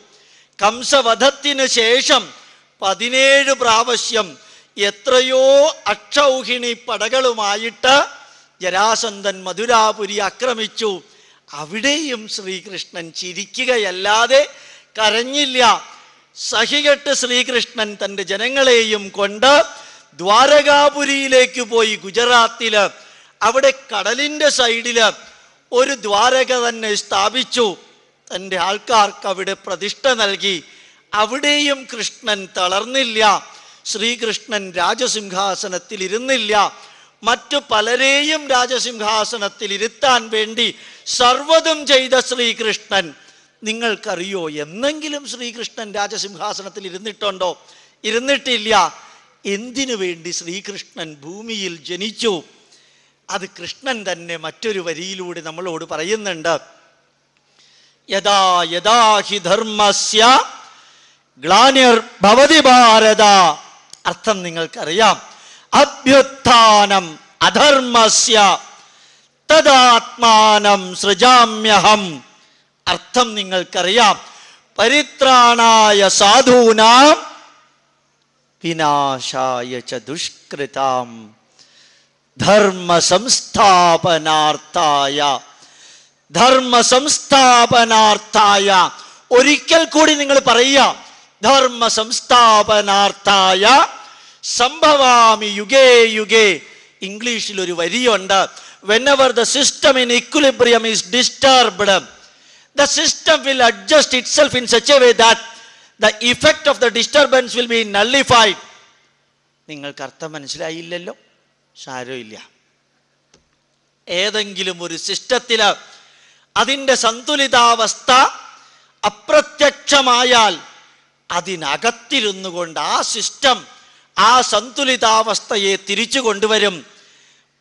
കംസവധത്തിന് ശേഷം പതിനേഴ് പ്രാവശ്യം എത്രയോ അക്ഷൗഹിണി പടകളുമായിട്ട് ജരാസന്ധൻ മധുരാപുരി ആക്രമിച്ചു. അവിടെയും ശ്രീകൃഷ്ണൻ ചിരിക്കുകയല്ലാതെ കരഞ്ഞില്ല. സഹികെട്ട് ശ്രീകൃഷ്ണൻ തന്റെ ജനങ്ങളെയും കൊണ്ട് ദ്വാരകാപുരിയിലേക്ക് പോയി ഗുജറാത്തിൽ. അവിടെ കടലിന്റെ സൈഡിൽ ഒരു ദ്വാരക തന്നെ സ്ഥാപിച്ചു. തന്റെ ആൾക്കാർക്ക് അവിടെ പ്രതിഷ്ഠ നൽകി. അവിടെയും കൃഷ്ണൻ തളർന്നില്ല. ശ്രീകൃഷ്ണൻ രാജസിംഹാസനത്തിൽ ഇരുന്നില്ല. മറ്റു പലരെയും രാജസിംഹാസനത്തിൽ ഇരുത്താൻ വേണ്ടി സർവതും ചെയ്ത ശ്രീകൃഷ്ണൻ. നിങ്ങൾക്കറിയോ എന്നെങ്കിലും ശ്രീകൃഷ്ണൻ രാജസിംഹാസനത്തിൽ ഇരുന്നിട്ടുണ്ടോ? ഇരുന്നിട്ടില്ല. എന്തിനു വേണ്ടി ശ്രീകൃഷ്ണൻ ഭൂമിയിൽ ജനിച്ചു? അത് കൃഷ്ണൻ തന്നെ മറ്റൊരു വരിയിലൂടെ നമ്മളോട് പറയുന്നുണ്ട്. യഥാ യഥാ ഹി ധർമ്മസ്യ ഗ്ലാനിർ ഭവതി ഭാരത. അർത്ഥം നിങ്ങൾക്കറിയാം. അഭ്യുത്ഥാനം അധർമ്മസ്യ തദാത്മാനം സൃജാമ്യഹം. അർത്ഥം നിങ്ങൾക്കറിയാം. പരിത്രാണായ സാധൂനാം വിനാശായ ച ദുഷ്കൃതാം ധർമ്മ സംസ്ഥാപനാർത്ഥായ ധർമ്മ സംസ്ഥാപനാർത്ഥായ ഒരിക്കൽ കൂടി നിങ്ങൾ പറയുക ധർമ്മ സംസ്ഥാപനാർത്ഥായ സംഭവാമി യുഗേ യുഗേ. ഇംഗ്ലീഷിൽ ഒരു വരിയുണ്ട് whenever the system in equilibrium is disturbed the system will adjust itself in such a way that the effect of the disturbance will be nullified നിങ്ങൾക്ക് അർത്ഥം മനസ്സിലായില്ലല്ലോ? സാരമില്ല. ഏതെങ്കിലും ഒരു സിസ്റ്റത്തിൽ അതിന്റെ സന്തുലിതാവസ്ഥ അപ്രത്യക്ഷമായാൽ അതിനകത്തിരുന്നു കൊണ്ട് ആ സിസ്റ്റം ആ സന്തുലിതാവസ്ഥയെ തിരിച്ചു കൊണ്ടുവരും.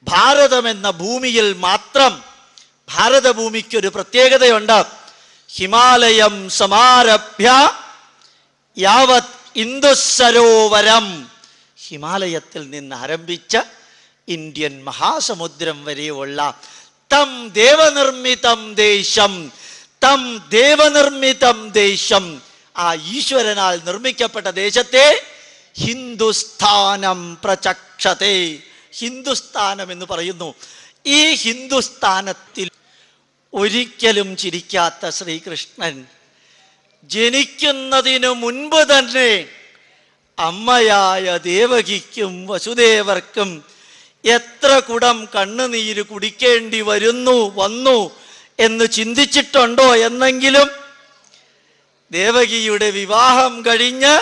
ഭാരതമെന്ന ഭൂമിയിൽ മാത്രം ഭാരതഭൂമിക്കൊരു പ്രത്യേകതയുണ്ട്. ഹിമാലയം സമാരഭ്യ യാവത് ഇന്ദുസരോവരം ഹിമാലയത്തിൽ നിന്ന് ആരംഭിച്ച ഇന്ത്യൻ മഹാസമുദ്രം വരെയുള്ള തം ദേവനിർമ്മിതം ദേശം തം ദേവനിർമ്മിതം ദേശം. ആ ഈശ്വരനാൽ നിർമ്മിക്കപ്പെട്ട ദേശത്തെ ഹിന്ദുസ്ഥാനം പ്രചക്ഷതേ. ഹിന്ദുസ്ഥാനം എന്ന് പറയുന്നു. ഈ ഹിന്ദുസ്ഥാനത്തിൽ ഒരിക്കലും ചിരിക്കാത്ത ശ്രീകൃഷ്ണൻ ജനിക്കുന്നതിനു മുൻപ് തന്നെ അമ്മയായ ദേവകിക്കും വസുദേവർക്കും എത്ര കുടം കണ്ണുനീര് കുടിക്കേണ്ടി വരുന്നു വന്നു എന്ന് ചിന്തിച്ചിട്ടുണ്ടോ എന്നെങ്കിലും? ദേവകിയുടെ വിവാഹം കഴിഞ്ഞ്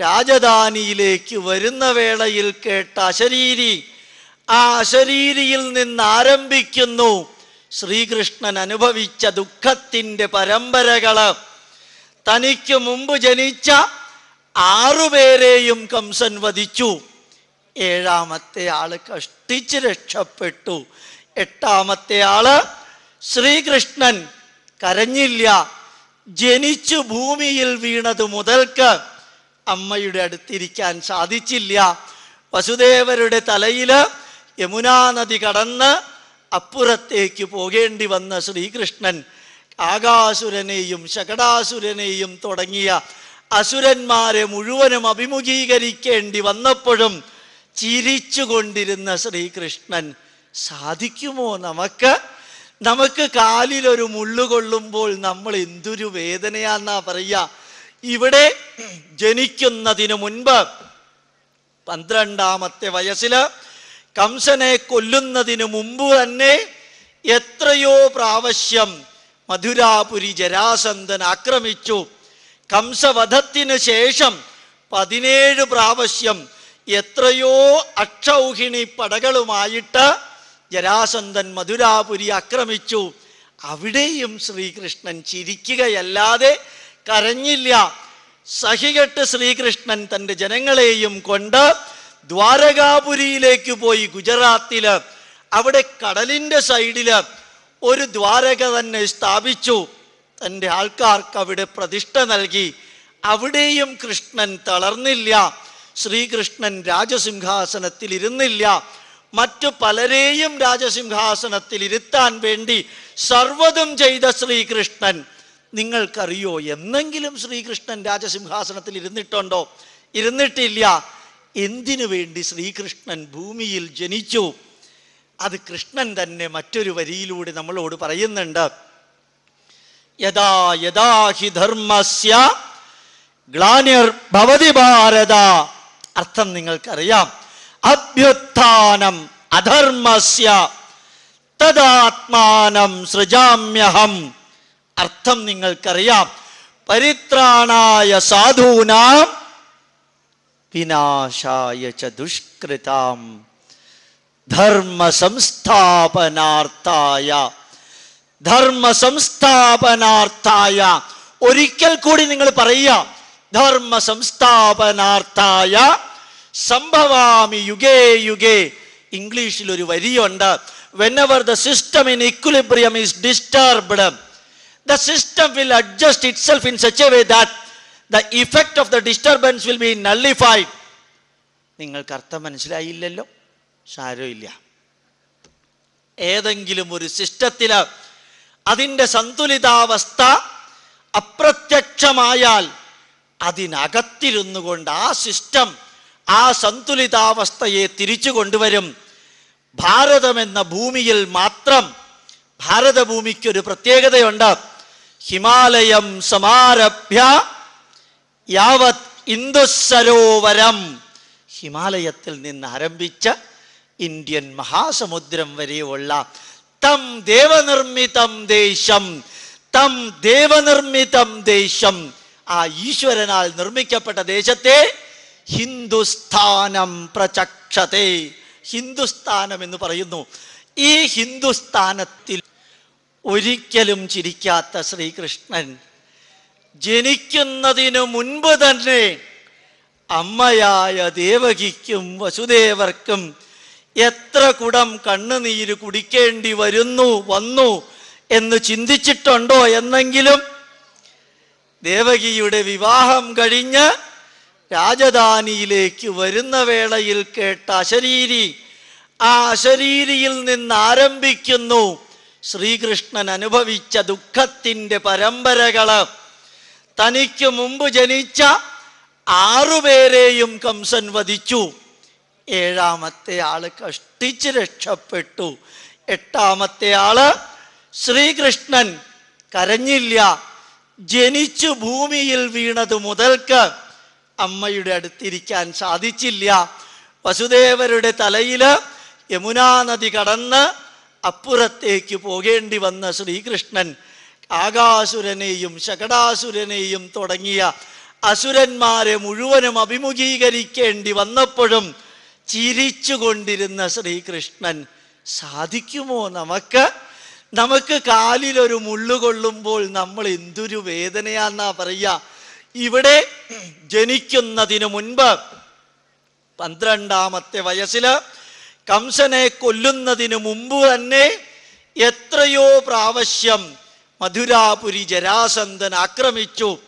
രാജധാനിയിലേക്ക് വരുന്ന വേളയിൽ കേട്ട അശരീരി ആ അശരീരിയിൽ നിന്ന് ആരംഭിക്കുന്നു ശ്രീകൃഷ്ണൻ അനുഭവിച്ച ദുഃഖത്തിന്റെ പരമ്പരകൾ. തനിക്ക് മുമ്പ് ജനിച്ച ആറുപേരെയും കംസൻ വധിച്ചു. ഏഴാമത്തെ ആൾ കഷ്ടിച്ച് രക്ഷപ്പെട്ടു. എട്ടാമത്തെ ആൾ ശ്രീകൃഷ്ണൻ. കരഞ്ഞില്ല. ജനിച്ചു ഭൂമിയിൽ വീണത് മുതൽക്ക് അമ്മയുടെ അടുത്തിരിക്കാൻ സാധിച്ചില്ല. വസുദേവരുടെ തലയിൽ യമുനാ നദി കടന്ന് അപ്പുറത്തേക്ക് പോകേണ്ടി വന്ന ശ്രീകൃഷ്ണൻ ആകാസുരനെയും ശകടാസുരനെയും തുടങ്ങിയ അസുരന്മാരെ മുഴുവനും അഭിമുഖീകരിക്കേണ്ടി വന്നപ്പോഴും ചിരിച്ചുകൊണ്ടിരുന്ന ശ്രീകൃഷ്ണൻ സാധിക്കുമോ നമുക്ക്? നമുക്ക് കാലിലൊരു മുള്ളു കൊള്ളുമ്പോൾ നമ്മൾ എന്തൊരു വേദനയാന്നാ പറയുക ഇവിടെ ജനിക്കുന്നതിന് മുൻപ് പന്ത്രണ്ടാമത്തെ വയസ്സിൽ കംസനെ കൊല്ലുന്നതിന് മുമ്പ് തന്നെ എത്രയോ പ്രാവശ്യം മധുരാപുരി ജരാസന്ധൻ ആക്രമിച്ചു. കംസവധത്തിന് ശേഷം പതിനേഴ് പ്രാവശ്യം എത്രയോ അക്ഷൗഹിണി പടകളുമായിട്ട് ജരാസന്ധൻ മധുരാപുരി ആക്രമിച്ചു. അവിടെയും ശ്രീകൃഷ്ണൻ ചിരിക്കുകയല്ലാതെ കരഞ്ഞില്ല. സഹികെട്ട് ശ്രീകൃഷ്ണൻ തന്റെ ജനങ്ങളെയും കൊണ്ട് ദ്വാരകാപുരിയിലേക്ക് പോയി ഗുജറാത്തിൽ അവിടെ കടലിന്റെ സൈഡിൽ ഒരു ദ്വാരക തന്നെ സ്ഥാപിച്ചു. തന്റെ ആൾക്കാർക്ക് അവിടെ പ്രതിഷ്ഠ നൽകി. അവിടെയും കൃഷ്ണൻ തളർന്നില്ല. ശ്രീകൃഷ്ണൻ രാജസിംഹാസനത്തിൽ ഇരുന്നില്ല. മറ്റു പലരെയും രാജസിംഹാസനത്തിൽ ഇരുത്താൻ വേണ്ടി സർവതും ചെയ്ത ശ്രീകൃഷ്ണൻ. നിങ്ങൾക്കറിയോ എന്നെങ്കിലും ശ്രീകൃഷ്ണൻ രാജസിംഹാസനത്തിൽ ഇരുന്നിട്ടുണ്ടോ? ഇരുന്നിട്ടില്ല. എന്തിനു വേണ്ടി ശ്രീകൃഷ്ണൻ ഭൂമിയിൽ ജനിച്ചു? അത് കൃഷ്ണൻ തന്നെ മറ്റൊരു വരിയിലൂടെ നമ്മളോട് പറയുന്നുണ്ട്. യഥാ യഥാ ഹി ധർമ്മസ്യ ഗ്ലാനിർ ഭവതി ഭാരത. അർത്ഥം നിങ്ങൾക്കറിയാം. അഭ്യുത്ഥാനം അധർമ്മസ്യ തദാത്മാനം സൃജാമ്യഹം. അർത്ഥം നിങ്ങൾക്കറിയാം. പരിത്രാണായ സാധൂനാം വിനാശായ ച ദുഷ്കൃതാം. ധർമ്മ സംസ്ഥാപനാർത്ഥായ ധർമ്മ സംസ്ഥാപനാർത്ഥായ ഒരിക്കൽ കൂടി നിങ്ങൾ പറയുക ധർമ്മ സംസ്ഥാപനാർത്ഥായ സംഭവാമി യുഗേ യുഗേ. ഇംഗ്ലീഷിൽ ഒരു വരിയുണ്ട്. Whenever the system in equilibrium is disturbed the system will adjust itself in such a way that the effect of the disturbance will be nullified നിങ്ങൾക്ക് അർത്ഥം മനസ്സിലായില്ലല്ലോ. സാരമില്ല. ഏതെങ്കിലും ഒരു സിസ്റ്റത്തിൽ അതിന്റെ സന്തുലിതാവസ്ഥ അപ്രത്യക്ഷമായാൽ അതിനകത്തിരുന്നു കൊണ്ട് ആ സിസ്റ്റം ആ സന്തുലിതാവസ്ഥയെ തിരിച്ചു കൊണ്ടുവരും. ഭാരതമെന്ന ഭൂമിയിൽ മാത്രം ഭാരതഭൂമിക്കൊരു പ്രത്യേകതയുണ്ട്. ഹിമാലയം സമാരഭ്യ യാവത് ഇന്ദുസരോവരം ഹിമാലയത്തിൽ നിന്ന് ആരംഭിച്ച ഇന്ത്യൻ മഹാസമുദ്രം വരെയുള്ള തം ദേവനിർമ്മിതം ദേശം തം ദേവനിർമ്മിതം ദേശം. ആ ഈശ്വരനാൽ നിർമ്മിക്കപ്പെട്ട ദേശത്തെ ഹിന്ദുസ്ഥാനം പ്രചക്ഷതേ. ഹിന്ദുസ്ഥാനം എന്ന് പറയുന്നു. ഈ ഹിന്ദുസ്ഥാനത്തിൽ ഒരിക്കലും ചിരിക്കാത്ത ശ്രീകൃഷ്ണൻ ജനിക്കുന്നതിനു മുൻപ് തന്നെ അമ്മയായ ദേവകിക്കും വസുദേവർക്കും എത്ര കുടം കണ്ണുനീര് കുടിക്കേണ്ടി വരുന്നു വന്നു എന്ന് ചിന്തിച്ചിട്ടുണ്ടോ എന്നെങ്കിലും? ദേവകിയുടെ വിവാഹം കഴിഞ്ഞ് രാജധാനിയിലേക്ക് വരുന്ന വേളയിൽ കേട്ട അശരീരി ആ അശരീരിയിൽ നിന്ന് ആരംഭിക്കുന്നു ശ്രീകൃഷ്ണൻ അനുഭവിച്ച ദുഃഖത്തിന്റെ പരമ്പരകൾ തനിക്ക് മുമ്പ് ജനിച്ച ആറുപേരെയും കംസൻ വധിച്ചു. ഏഴാമത്തെ ആൾ കഷ്ടിച്ച് രക്ഷപ്പെട്ടു. എട്ടാമത്തെ ആൾ ശ്രീകൃഷ്ണൻ കരഞ്ഞില്ല. ജനിച്ചു ഭൂമിയിൽ വീണത് മുതൽക്ക് അമ്മയുടെ അടുത്തിരിക്കാൻ സാധിച്ചില്ല. വസുദേവരുടെ തലയിൽ യമുനാ നദി കടന്ന് അപ്പുറത്തേക്ക് പോകേണ്ടി വന്ന ശ്രീകൃഷ്ണൻ ആകാസുരനെയും ശകടാസുരനെയും തുടങ്ങിയ അസുരന്മാരെ മുഴുവനും അഭിമുഖീകരിക്കേണ്ടി വന്നപ്പോഴും ചിരിച്ചുകൊണ്ടിരുന്ന ശ്രീകൃഷ്ണൻ സാധിക്കുമോ നമുക്ക്? നമുക്ക് കാലിലൊരു മുള്ളു കൊള്ളുമ്പോൾ നമ്മൾ എന്തൊരു വേദനയാന്നാ പറയുക ഇവിടെ ജനിക്കുന്നതിന് മുൻപ് പന്ത്രണ്ടാമത്തെ വയസ്സിൽ കംസനെ കൊല്ലുന്നതിന് മുമ്പ് തന്നെ എത്രയോ പ്രാവശ്യം മധുരാപുരി ജരാസന്ധൻ ആക്രമിച്ചു.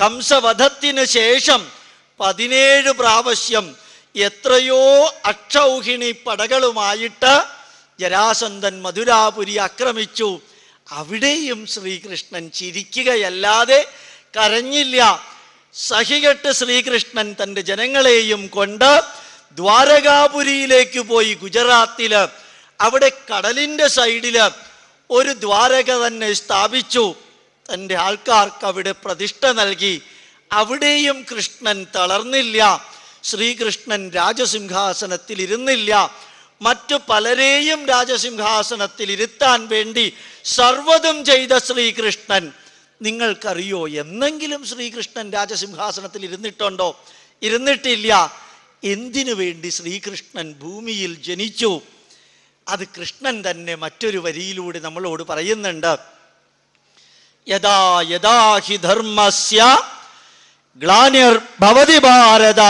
കംസവധത്തിന് ശേഷം പതിനേഴ് പ്രാവശ്യം എത്രയോ അക്ഷൗഹിണി പടകളുമായിട്ട് ജരാസന്ധൻ മധുരാപുരി ആക്രമിച്ചു. അവിടെയും ശ്രീകൃഷ്ണൻ ചിരിക്കുകയല്ലാതെ കരഞ്ഞില്ല. സഹികെട്ട് ശ്രീകൃഷ്ണൻ തന്റെ ജനങ്ങളെയും കൊണ്ട് ദ്വാരകാപുരിയിലേക്ക് പോയി ഗുജറാത്തിൽ അവിടെ കടലിന്റെ സൈഡിൽ ഒരു ദ്വാരക തന്നെ സ്ഥാപിച്ചു. തന്റെ ആൾക്കാർക്ക് അവിടെ പ്രതിഷ്ഠ നൽകി. അവിടെയും കൃഷ്ണൻ തളർന്നില്ല. ശ്രീകൃഷ്ണൻ രാജസിംഹാസനത്തിൽ ഇരുന്നില്ല മറ്റു പലരെയും രാജസിംഹാസനത്തിൽ ഇരുത്താൻ വേണ്ടി സർവതും ചെയ്ത ശ്രീകൃഷ്ണൻ. നിങ്ങൾക്കറിയോ എന്നെങ്കിലും ശ്രീകൃഷ്ണൻ രാജസിംഹാസനത്തിൽ ഇരുന്നിട്ടുണ്ടോ ഇരുന്നിട്ടില്ല. എന്തിനു വേണ്ടി ശ്രീകൃഷ്ണൻ ഭൂമിയിൽ ജനിച്ചു? അത് കൃഷ്ണൻ തന്നെ മറ്റൊരു വരിയിലൂടെ നമ്മളോട് പറയുന്നുണ്ട്. യഥാ യഥാ ഹി ധർമ്മസ്യ ഗ്ലാനിർ ഭവതി ഭാരത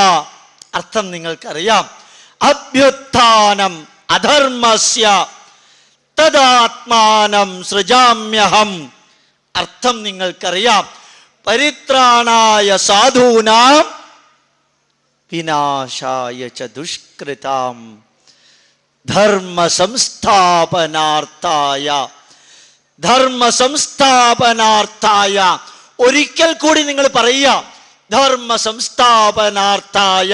അർത്ഥം നിങ്ങൾക്കറിയാം. അഭ്യുത്ഥാനം അധർമ്മസ്യ തദാത്മാനം സൃജാമ്യഹം. അർത്ഥം നിങ്ങൾക്കറിയാം. പരിത്രാണായ സാധൂനാം വിനാശായ ച ദുഷ്കൃതാം. ധർമ്മ സംസ്ഥാപനാർത്ഥായ ധർമ്മ സംസ്ഥാപനാർത്ഥായ ഒരിക്കൽ കൂടി നിങ്ങൾ പറയുക ധർമ്മ സംസ്ഥാപനാർത്ഥായ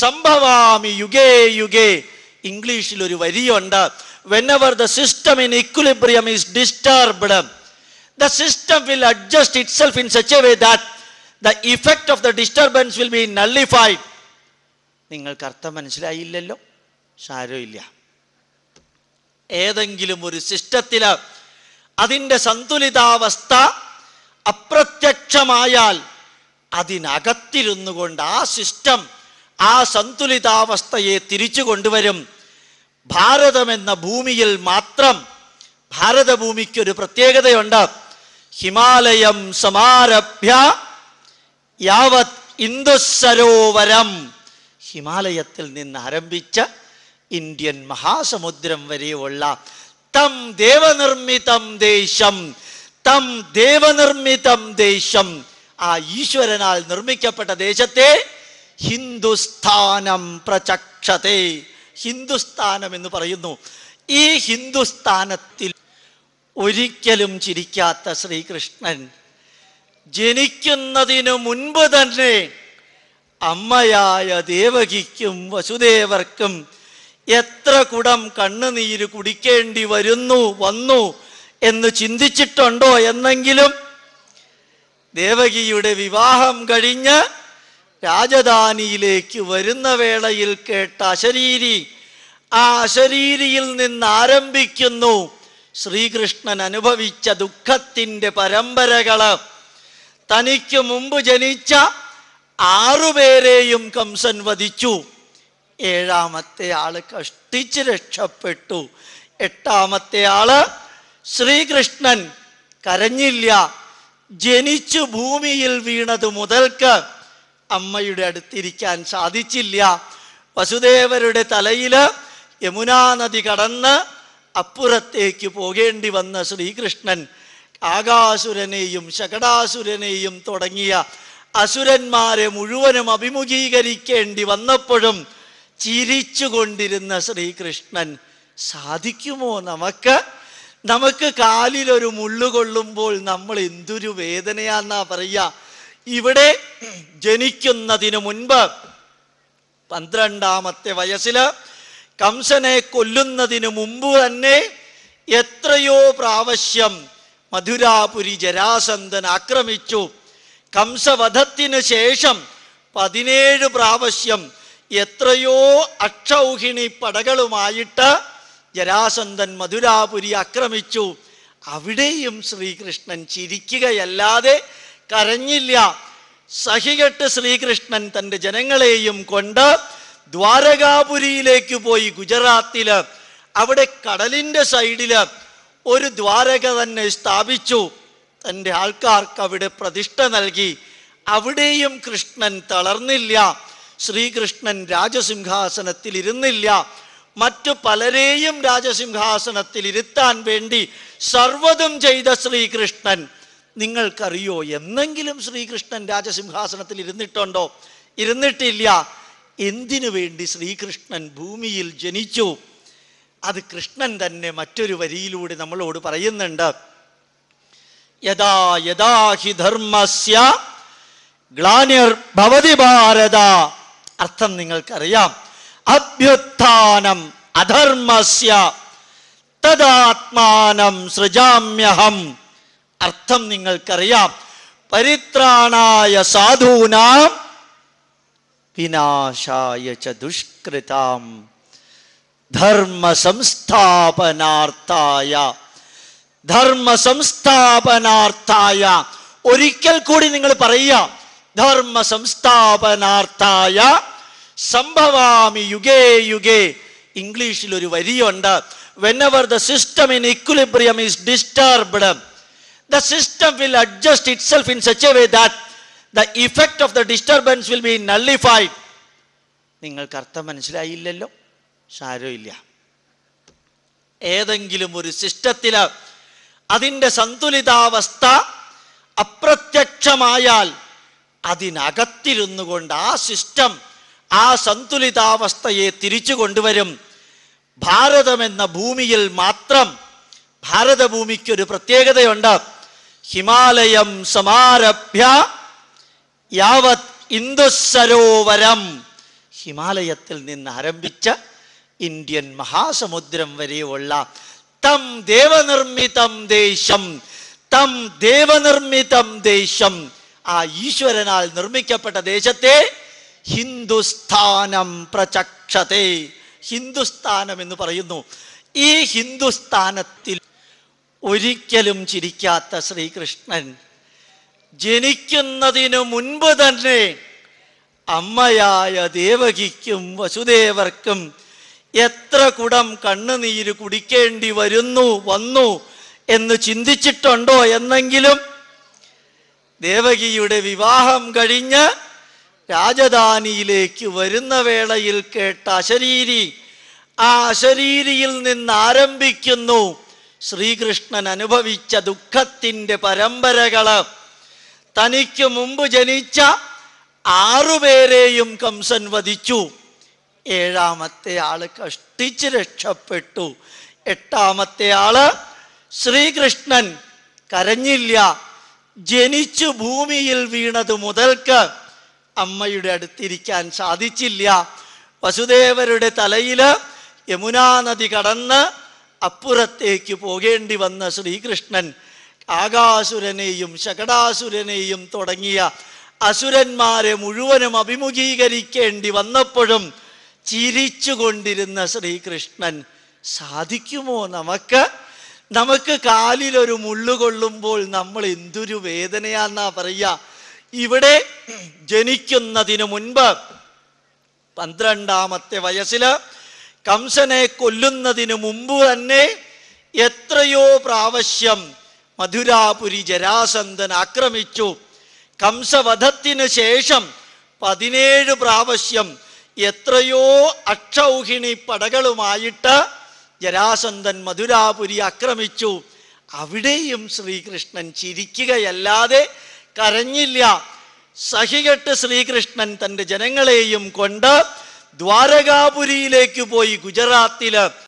സംഭവാമി യുഗേ യുഗേ. ഇംഗ്ലീഷിൽ ഒരു വരിയുണ്ട്. Whenever the system in equilibrium is disturbed the system will adjust itself in such a way that the effect of the disturbance will be nullified നിങ്ങൾക്ക് അർത്ഥം മനസ്സിലായില്ലല്ലോ? സാരമില്ല. ഏതെങ്കിലും ഒരു സിസ്റ്റത്തിൽ അതിന്റെ സന്തുലിതാവസ്ഥ അപ്രത്യക്ഷമായാൽ അതിനകത്തിരുന്നു കൊണ്ട് ആ സിസ്റ്റം ആ സന്തുലിതാവസ്ഥയെ തിരിച്ചു കൊണ്ടുവരും. ഭാരതം എന്ന ഭൂമിയിൽ മാത്രം ഭാരതഭൂമിക്കൊരു പ്രത്യേകതയുണ്ട്. ഹിമാലയം സമാരഭ്യ യാവത് ഇന്ദുസരോവരം ഹിമാലയത്തിൽ നിന്ന് ആരംഭിച്ച ഇന്ത്യൻ മഹാസമുദ്രം വരെയുള്ള തം ദേവനിർമ്മിതം ദേശം തം ദേവനിർമ്മിതം ദേശം ആ ഈശ്വരനാൽ നിർമ്മിക്കപ്പെട്ട ദേശത്തെ ഹിന്ദുസ്ഥാനം പ്രചക്ഷത്തെ ഹിന്ദുസ്ഥാനം എന്ന് പറയുന്നു. ഈ ഹിന്ദുസ്ഥാനത്തിൽ ഒരിക്കലും ചിരിക്കാത്ത ശ്രീകൃഷ്ണൻ ജനിക്കുന്നതിനു മുൻപ് തന്നെ അമ്മയായ ദേവകിക്കും വസുദേവർക്കും എത്ര കുടം കണ്ണുനീര് കുടിക്കേണ്ടി വരുന്നു വന്നു എന്ന് ചിന്തിച്ചിട്ടുണ്ടോ എന്നെങ്കിലും ദേവകിയുടെ വിവാഹം കഴിഞ്ഞ് രാജധാനിയിലേക്ക് വരുന്ന വേളയിൽ കേട്ട അശരീരി ആ അശരീരിയിൽ നിന്ന് ആരംഭിക്കുന്നു ശ്രീകൃഷ്ണൻ അനുഭവിച്ച ദുഃഖത്തിന്റെ പരമ്പരകൾ. തനിക്ക് മുമ്പ് ജനിച്ച ആറുപേരെയും കംസൻ വധിച്ചു. ഏഴാമത്തെ ആൾ കഷ്ടിച്ച് രക്ഷപ്പെട്ടു. എട്ടാമത്തെ ആൾ ശ്രീകൃഷ്ണൻ കരഞ്ഞില്ല. ജനിച്ചു ഭൂമിയിൽ വീണത് മുതൽക്ക് അമ്മയുടെ അടുത്തിരിക്കാൻ സാധിച്ചില്ല. വസുദേവരുടെ തലയിൽ യമുനാ നദി കടന്ന് അപ്പുറത്തേക്ക് പോകേണ്ടി വന്ന ശ്രീകൃഷ്ണൻ ആകാസുരനെയും ശകടാസുരനെയും തുടങ്ങിയ അസുരന്മാരെ മുഴുവനും അഭിമുഖീകരിക്കേണ്ടി വന്നപ്പോഴും ചിരിച്ചുകൊണ്ടിരുന്ന ശ്രീകൃഷ്ണൻ സാധിക്കുമോ നമുക്ക്? നമുക്ക് കാലിലൊരു മുള്ള് കൊള്ളുമ്പോൾ നമ്മൾ എന്തൊരു വേദനയാന്നാ പറയുക. ഇവിടെ ജനിക്കുന്നതിന് മുൻപ് പന്ത്രണ്ടാമത്തെ വയസ്സിൽ കംസനെ കൊല്ലുന്നതിന് മുമ്പ് തന്നെ എത്രയോ പ്രാവശ്യം മധുരാപുരി ജരാസന്ധൻ ആക്രമിച്ചു. കംസവധത്തിന് ശേഷം പതിനേഴ് പ്രാവശ്യം എത്രയോ അക്ഷൗഹിണി പടകളുമായിട്ട് ജരാസന്ധൻ മധുരാപുരി ആക്രമിച്ചു. അവിടെയും ശ്രീകൃഷ്ണൻ ചിരിക്കുകയല്ലാതെ കരഞ്ഞില്ല. സഹികെട്ട് ശ്രീകൃഷ്ണൻ തന്റെ ജനങ്ങളെയും കൊണ്ട് ദ്വാരകാപുരിയിലേക്ക് പോയി ഗുജറാത്തിൽ അവിടെ കടലിന്റെ സൈഡിൽ ഒരു ദ്വാരക തന്നെ സ്ഥാപിച്ചു. തന്റെ ആൾക്കാർക്ക് അവിടെ പ്രതിഷ്ഠ നൽകി. അവിടെയും കൃഷ്ണൻ തളർന്നില്ല. ശ്രീകൃഷ്ണൻ രാജസിംഹാസനത്തിൽ ഇരുന്നില്ല മറ്റു പലരെയും രാജസിംഹാസനത്തിൽ ഇരുത്താൻ വേണ്ടി സർവതും ചെയ്ത ശ്രീകൃഷ്ണൻ. നിങ്ങൾക്കറിയോ എന്നെങ്കിലും ശ്രീകൃഷ്ണൻ രാജസിംഹാസനത്തിൽ ഇരുന്നിട്ടുണ്ടോ ഇരുന്നിട്ടില്ല. എന്തിനു വേണ്ടി ശ്രീകൃഷ്ണൻ ഭൂമിയിൽ ജനിച്ചു? അത് കൃഷ്ണൻ തന്നെ മറ്റൊരു വരിയിലൂടെ നമ്മളോട് പറയുന്നുണ്ട്. യഥാ യഥാ ഹി ധർമ്മസ്യ ഗ്ലാനിർ ഭവതി ഭാരത. അർത്ഥം നിങ്ങൾക്കറിയാം. അഭ്യുത്ഥാനം അധർമ്മസ്യ തദാത്മാനം സൃജാമ്യഹം. അർത്ഥം നിങ്ങൾക്കറിയാം. പരിത്രാണായ സാധൂനാം വിനാശായ ച ദുഷ്കൃതാം. ധർമ്മ സംസ്ഥാപനാർത്ഥായ ധർമ്മ സംസ്ഥാപനാർത്ഥായ ഒരിക്കൽ കൂടി നിങ്ങൾ പറയുക ധർമ്മ സംസ്ഥാപനാർത്ഥായ സംഭവാമി യുഗേ യുഗേ. ഇംഗ്ലീഷിൽ ഒരു വരിയുണ്ട്. Whenever the system in equilibrium is disturbed the system will adjust itself in such a way that the effect of the disturbance will be nullified നിങ്ങൾക്ക് അർത്ഥം മനസ്സിലായില്ലല്ലോ? സാരമില്ല. ഏതെങ്കിലും ഒരു സിസ്റ്റത്തിൽ അതിന്റെ സന്തുലിതാവസ്ഥ അപ്രത്യക്ഷമായാൽ അതിനകത്തിരുന്നു കൊണ്ട് ആ സിസ്റ്റം ആ സന്തുലിതാവസ്ഥയെ തിരിച്ചു കൊണ്ടുവരും. ഭാരതം എന്ന ഭൂമിയിൽ മാത്രം ഭാരതഭൂമിക്കൊരു പ്രത്യേകതയുണ്ട്. ഹിമാലയം സമാരഭ്യ യാവത് ഇന്ദുസരോവരം ഹിമാലയത്തിൽ നിന്ന് ആരംഭിച്ച ഇന്ത്യൻ മഹാസമുദ്രം വരെയുള്ള തം ദേവനിർമ്മിതം ദേശം തം ദേവനിർമ്മിതം ദേശം ആ ഈശ്വരനാൽ നിർമ്മിക്കപ്പെട്ട ദേശത്തെ ഹിന്ദുസ്ഥാനം പ്രചക്ഷതേ. ഹിന്ദുസ്ഥാനം എന്ന് പറയുന്നു. ഈ ഹിന്ദുസ്ഥാനത്തിൽ ഒരിക്കലും ചിരിക്കാത്ത ശ്രീകൃഷ്ണൻ ജനിക്കുന്നതിനു മുൻപ് തന്നെ അമ്മയായ ദേവകിക്കും വസുദേവർക്കും എത്ര കുടം കണ്ണുനീര് കുടിക്കേണ്ടി വരുന്നു വന്നു എന്ന് ചിന്തിച്ചിട്ടുണ്ടോ എന്നെങ്കിലും ദേവകിയുടെ വിവാഹം കഴിഞ്ഞ് രാജധാനിയിലേക്ക് വരുന്ന വേളയിൽ കേട്ട അശരീരി ആ അശരീരിയിൽ നിന്ന് ആരംഭിക്കുന്നു ശ്രീകൃഷ്ണൻ അനുഭവിച്ച ദുഃഖത്തിന്റെ പരമ്പരകൾ. തനിക്ക് മുമ്പ് ജനിച്ച ആറുപേരെയും കംസൻ വധിച്ചു. ഏഴാമത്തെ ആൾ കഷ്ടിച്ച് രക്ഷപ്പെട്ടു. എട്ടാമത്തെ ആൾ ശ്രീകൃഷ്ണൻ കരഞ്ഞില്ല. ജനിച്ചു ഭൂമിയിൽ വീണത് മുതൽക്ക് അമ്മയുടെ അടുത്തിരിക്കാൻ സാധിച്ചില്ല. വസുദേവരുടെ തലയിൽ യമുനാ നദി കടന്ന് അപ്പുറത്തേക്ക് പോകേണ്ടി വന്ന ശ്രീകൃഷ്ണൻ ആകാസുരനെയും ശകടാസുരനെയും തുടങ്ങിയ അസുരന്മാരെ മുഴുവനും അഭിമുഖീകരിക്കേണ്ടി വന്നപ്പോഴും ചിരിച്ചുകൊണ്ടിരുന്ന ശ്രീകൃഷ്ണൻ സാധിക്കുമോ നമുക്ക്? നമുക്ക് കാലിലൊരു മുള്ളുകൊള്ളുമ്പോൾ നമ്മൾ എന്തൊരു വേദനയാന്നാ പറയുക? ഇവിടെ ജനിക്കുന്നതിന് മുൻപ് പന്ത്രണ്ടാമത്തെ വയസ്സിൽ കംസനെ കൊല്ലുന്നതിന് മുമ്പ് തന്നെ എത്രയോ പ്രാവശ്യം മധുരാപുരി ജരാസന്ധൻ ആക്രമിച്ചു. കംസവധത്തിന് ശേഷം പതിനേഴ് പ്രാവശ്യം എത്രയോ അക്ഷൗഹിണി പടകളുമായിട്ട് ജരാസന്ധൻ മധുരാപുരി ആക്രമിച്ചു. അവിടെയും ശ്രീകൃഷ്ണൻ ചിരിക്കുകയല്ലാതെ കരഞ്ഞില്ല. സഹികെട്ട് ശ്രീകൃഷ്ണൻ തന്റെ ജനങ്ങളെയും കൊണ്ട് ദ്വാരകാപുരിയിലേക്ക് പോയി ഗുജറാത്തിൽ